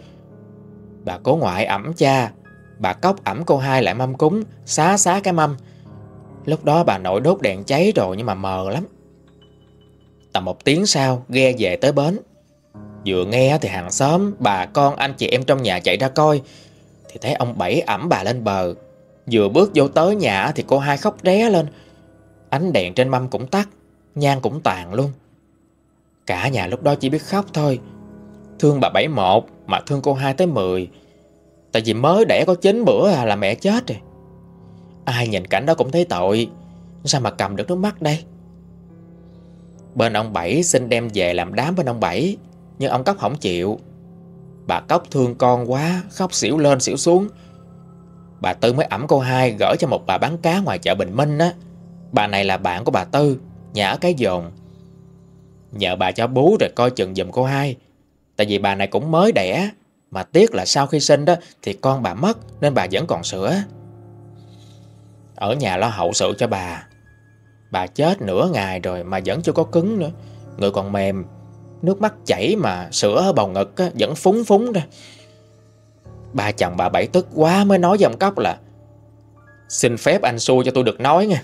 Bà cố ngoại ẩm cha, Bà cốc ẩm cô hai lại mâm cúng, Xá xá cái mâm. Lúc đó bà nội đốt đèn cháy rồi nhưng mà mờ lắm. Tầm một tiếng sau, Ghe về tới bến. Vừa nghe thì hàng xóm, Bà con, anh chị em trong nhà chạy ra coi. Thì thấy ông Bảy ẩm bà lên bờ. Vừa bước vô tới nhà Thì cô hai khóc ré lên. Ánh đèn trên mâm cũng tắt, Nhang cũng tàn luôn. Cả nhà lúc đó chỉ biết khóc thôi. Thương bà Bảy một, Mà thương cô hai tới mười. Tại vì mới đẻ có 9 bữa à là mẹ chết rồi. Ai nhìn cảnh đó cũng thấy tội. Sao mà cầm được nước mắt đây? Bên ông Bảy xin đem về làm đám bên ông Bảy. Nhưng ông Cóc không chịu. Bà Cóc thương con quá, Khóc xỉu lên xỉu xuống. Bà Tư mới ẩm cô hai gửi cho một bà bán cá ngoài chợ Bình Minh á. Bà này là bạn của bà Tư, Nhà ở cái dồn. Nhờ bà cho bú rồi coi chừng giùm cô hai. Tại vì bà này cũng mới đẻ, Mà tiếc là sau khi sinh đó Thì con bà mất Nên bà vẫn còn sữa. Ở nhà lo hậu sự cho bà. Bà chết nửa ngày rồi Mà vẫn chưa có cứng nữa. Người còn mềm Nước mắt chảy mà sữa ở bầu ngực á, vẫn phúng phúng ra Ba chồng bà Bảy tức quá mới nói với ông Cóc là Xin phép anh xui cho tôi được nói nha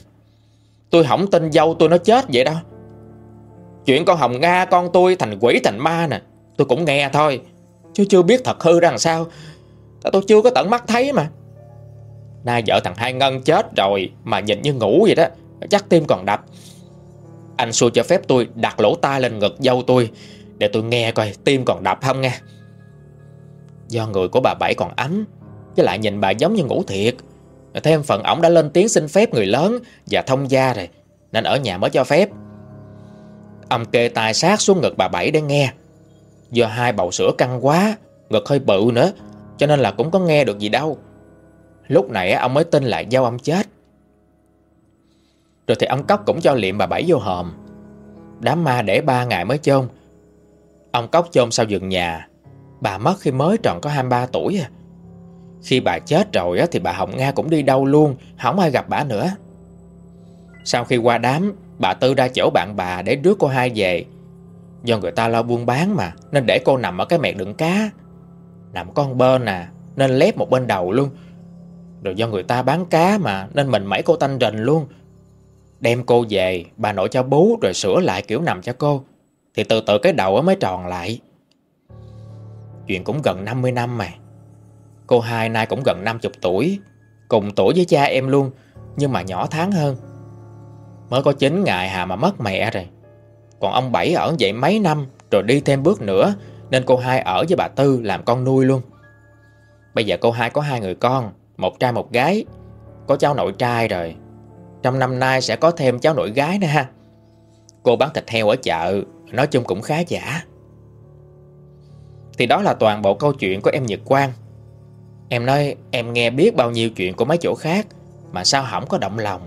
Tôi không tin dâu tôi nó chết vậy đâu Chuyện con Hồng Nga con tôi thành quỷ thành ma nè Tôi cũng nghe thôi Chứ chưa biết thật hư ra làm sao. Tôi chưa có tận mắt thấy mà. Nay vợ thằng Hai Ngân chết rồi Mà nhìn như ngủ vậy đó Chắc tim còn đập. Anh xua cho phép tôi đặt lỗ tai lên ngực dâu tôi, Để tôi nghe coi tim còn đập không nghe. Do người của bà Bảy còn ấm Với lại nhìn bà giống như ngủ thiệt. Thêm phần ổng đã lên tiếng xin phép người lớn Và thông gia rồi, Nên ở nhà mới cho phép. Ông kê tai sát xuống ngực bà Bảy để nghe. Do hai bầu sữa căng quá, Ngực hơi bự nữa, Cho nên là cũng có nghe được gì đâu. Lúc này ông mới tin là dâu ông chết. Rồi thì ông Cóc cũng cho liệm bà Bảy vô hòm. Đám ma để ba ngày mới chôn. Ông Cóc chôn sau giường nhà. Bà mất khi mới tròn có 23 tuổi à. Khi bà chết rồi thì bà Hồng Nga cũng đi đâu luôn, Không ai gặp bà nữa. Sau khi qua đám, Bà Tư ra chỗ bạn bà để rước cô hai về. Do người ta lo buôn bán mà, Nên để cô nằm ở cái mẹt đựng cá. Nằm con bên à Nên lép một bên đầu luôn. Rồi do người ta bán cá mà, Nên mình mẩy cô tanh rình luôn. Đem cô về, Bà nội cho bú rồi sửa lại kiểu nằm cho cô. Thì từ từ cái đầu mới tròn lại. Chuyện cũng gần 50 năm mà. Cô hai nay cũng gần 50 tuổi, Cùng tuổi với cha em luôn, Nhưng mà nhỏ tháng hơn. Mới có 9 ngày hà mà mất mẹ rồi. Còn ông Bảy ở vậy mấy năm, Rồi đi thêm bước nữa, Nên cô hai ở với bà Tư làm con nuôi luôn. Bây giờ cô hai có hai người con, Một trai một gái. Có cháu nội trai rồi. Trong năm nay sẽ có thêm cháu nội gái nữa ha. Cô bán thịt heo ở chợ, Nói chung cũng khá giả. Thì đó là toàn bộ câu chuyện của em Nhật Quang. Em nói em nghe biết bao nhiêu chuyện của mấy chỗ khác, Mà sao không có động lòng.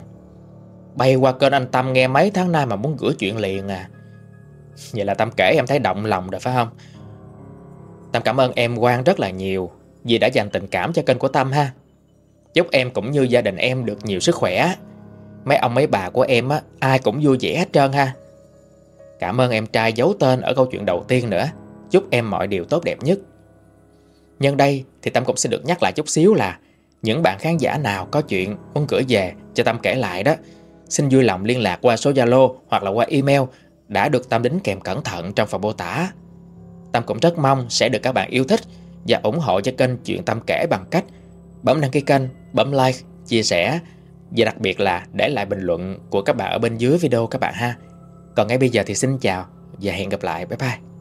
Bay qua kênh anh Tâm nghe mấy tháng nay mà muốn gửi chuyện liền à. Vậy là Tâm kể em thấy động lòng rồi phải không? Tâm cảm ơn em Quang rất là nhiều, Vì đã dành tình cảm cho kênh của Tâm ha. Chúc em cũng như gia đình em được nhiều sức khỏe. Mấy ông mấy bà của em á Ai cũng vui vẻ hết trơn ha. Cảm ơn em trai giấu tên ở câu chuyện đầu tiên nữa. Chúc em mọi điều tốt đẹp nhất. Nhân đây thì Tâm cũng xin được nhắc lại chút xíu là Những bạn khán giả nào có chuyện muốn gửi về cho Tâm kể lại đó xin vui lòng liên lạc qua số Zalo hoặc là qua email đã được Tâm đính kèm cẩn thận trong phần mô tả. Tâm cũng rất mong sẽ được các bạn yêu thích và ủng hộ cho kênh Chuyện Tâm Kể bằng cách bấm đăng ký kênh, bấm like, chia sẻ và đặc biệt là để lại bình luận của các bạn ở bên dưới video các bạn ha. Còn ngay bây giờ thì xin chào và hẹn gặp lại. Bye bye.